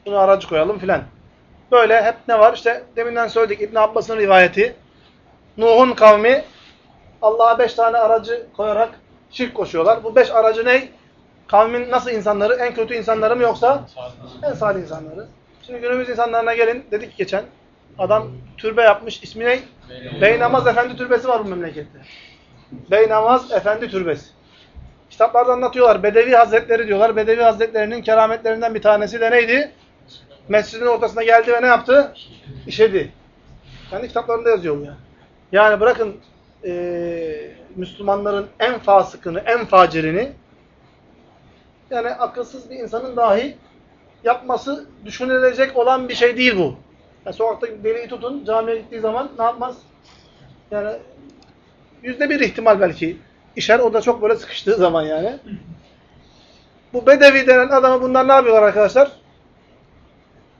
A: Bunu aracı koyalım filan. Böyle hep ne var? İşte deminden söyledik İbn Abbas'ın rivayeti. Nuh'un kavmi Allah'a beş tane aracı koyarak şirk koşuyorlar. Bu beş aracı ne? Kavmin nasıl insanları? En kötü insanları mı yoksa? En salih insanları. Şimdi günümüz insanlarına gelin. Dedik geçen. Adam türbe yapmış. İsmi ne? Beynamaz Efendi Türbesi var bu memlekette. Beynamaz Efendi Türbesi. Kitaplarda anlatıyorlar. Bedevi Hazretleri diyorlar. Bedevi Hazretlerinin kerametlerinden bir tanesi de neydi? Mescidin ortasına geldi ve ne yaptı? İşedi. Kendi kitaplarında yazıyor bu ya. Yani bırakın eee, Müslümanların en fasıkını, en facirini yani akılsız bir insanın dahi yapması düşünülecek olan bir şey değil bu. Yani sokaktaki deliği tutun, camiye gittiği zaman ne yapmaz? Yani yüzde bir ihtimal belki işer. O da çok böyle sıkıştığı zaman yani. Bu Bedevi denen adamı bunlar ne yapıyorlar arkadaşlar?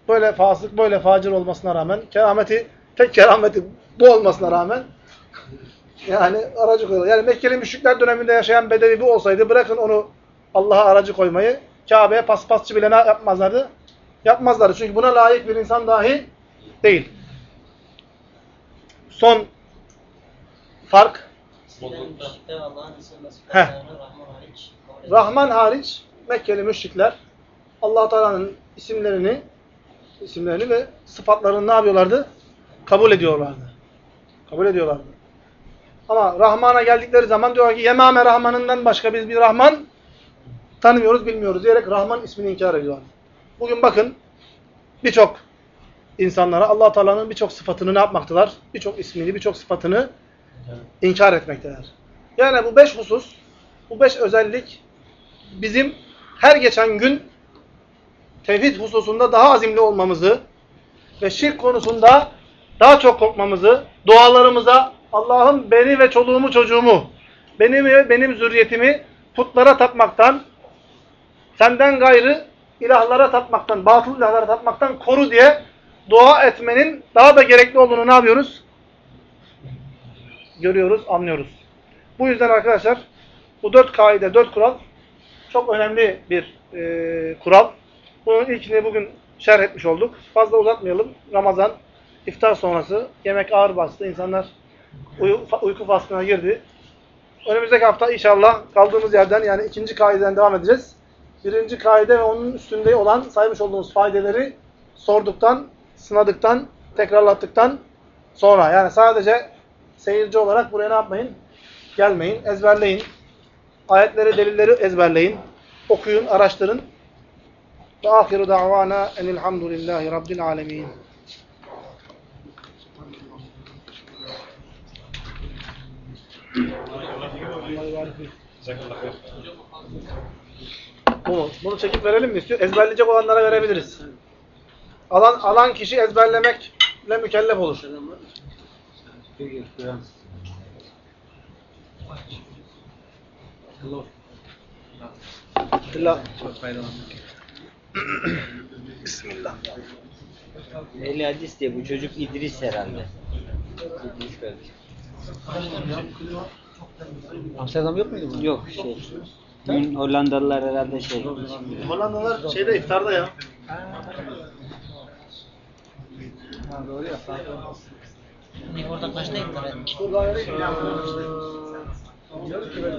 A: Böyle fasık, böyle facir olmasına rağmen, kerameti, tek kerameti bu olmasına rağmen yani aracı koyuyorlar. Yani Mekkeli müşrikler döneminde yaşayan Bedevi bu olsaydı bırakın onu Allah'a aracı koymayı, Kabe'ye paspasçı bile ne yapmazlardı? Yapmazlardı. Çünkü buna layık bir insan dahi değil. Son fark Heh.
B: Rahman hariç
A: Mekkeli müşrikler Allah Teala'nın isimlerini isimlerini ve sıfatlarını ne yapıyorlardı? Kabul ediyorlardı. Kabul ediyorlardı. Ama Rahman'a geldikleri zaman diyorlar ki Yemame Rahman'ından başka biz bir Rahman tanımıyoruz, bilmiyoruz diyerek Rahman ismini inkar ediyorlar. Bugün bakın birçok insanlara Allah Teala'nın birçok sıfatını ne yapmaktalar? Birçok ismini, birçok sıfatını inkar etmekteler. Yani bu beş husus, bu beş özellik bizim her geçen gün tevhid hususunda daha azimli olmamızı ve şirk konusunda daha çok korkmamızı, dualarımıza Allah'ım beni ve çoluğumu çocuğumu, benim ve benim zürriyetimi putlara tapmaktan, senden gayrı ilahlara tapmaktan, batıl ilahlara tapmaktan koru diye dua etmenin daha da gerekli olduğunu ne yapıyoruz? Görüyoruz, anlıyoruz. Bu yüzden arkadaşlar bu dört kaide, dört kural çok önemli bir e, kural. Bunun ilkini bugün şerh etmiş olduk. Fazla uzatmayalım. Ramazan, iftar sonrası yemek ağır bastı. İnsanlar uyu, uyku faslına girdi. Önümüzdeki hafta inşallah kaldığımız yerden yani ikinci kaideden devam edeceğiz. Birinci kaide ve onun üstünde olan saymış olduğumuz faydeleri sorduktan, sınadıktan, tekrarlattıktan sonra yani sadece seyirci olarak buraya ne yapmayın? Gelmeyin, ezberleyin. Ayetleri, delilleri ezberleyin. Okuyun, araştırın. Ve ahiru da'vana enilhamdülillahi rabbil alemin. Bu mu? Bunu çekip verelim mi istiyor? Ezberleyecek olanlara verebiliriz. Alan alan kişi ezberlemekle mükellef olur. Bismillah. Bismillah.
D: Ehli hadis diye bu çocuk İdris herhalde. İdris kardeş.
A: Amsterdam yok muydu bu?
D: Yok şey. Dün Hollandalılar herhalde şey.
A: Hollandalılar şeyde iftarda ya.
B: Şimdi orada kaçta iftar etmiş?
A: Burada öyle ki.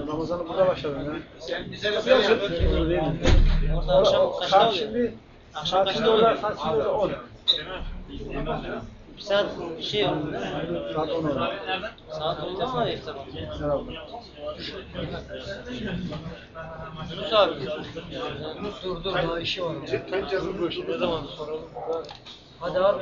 A: Ramazan'ı burada başladım ya. Sen bize musun? Değil mi?
B: Orada akşam kaçta
A: Saat
B: oluyor?
A: şimdi
B: Akşam kaçta
A: orada
B: oluyor?
A: saat şimdi orada 10.
B: Bir saat şey oldu.
A: Saat 10 orada.
B: Saat oldu ama iftar oldu.
A: Herhalde.
B: Yunus abi.
A: Dur dur daha işi var. Tencere bu. Ne zaman soralım?
B: Hadi abi.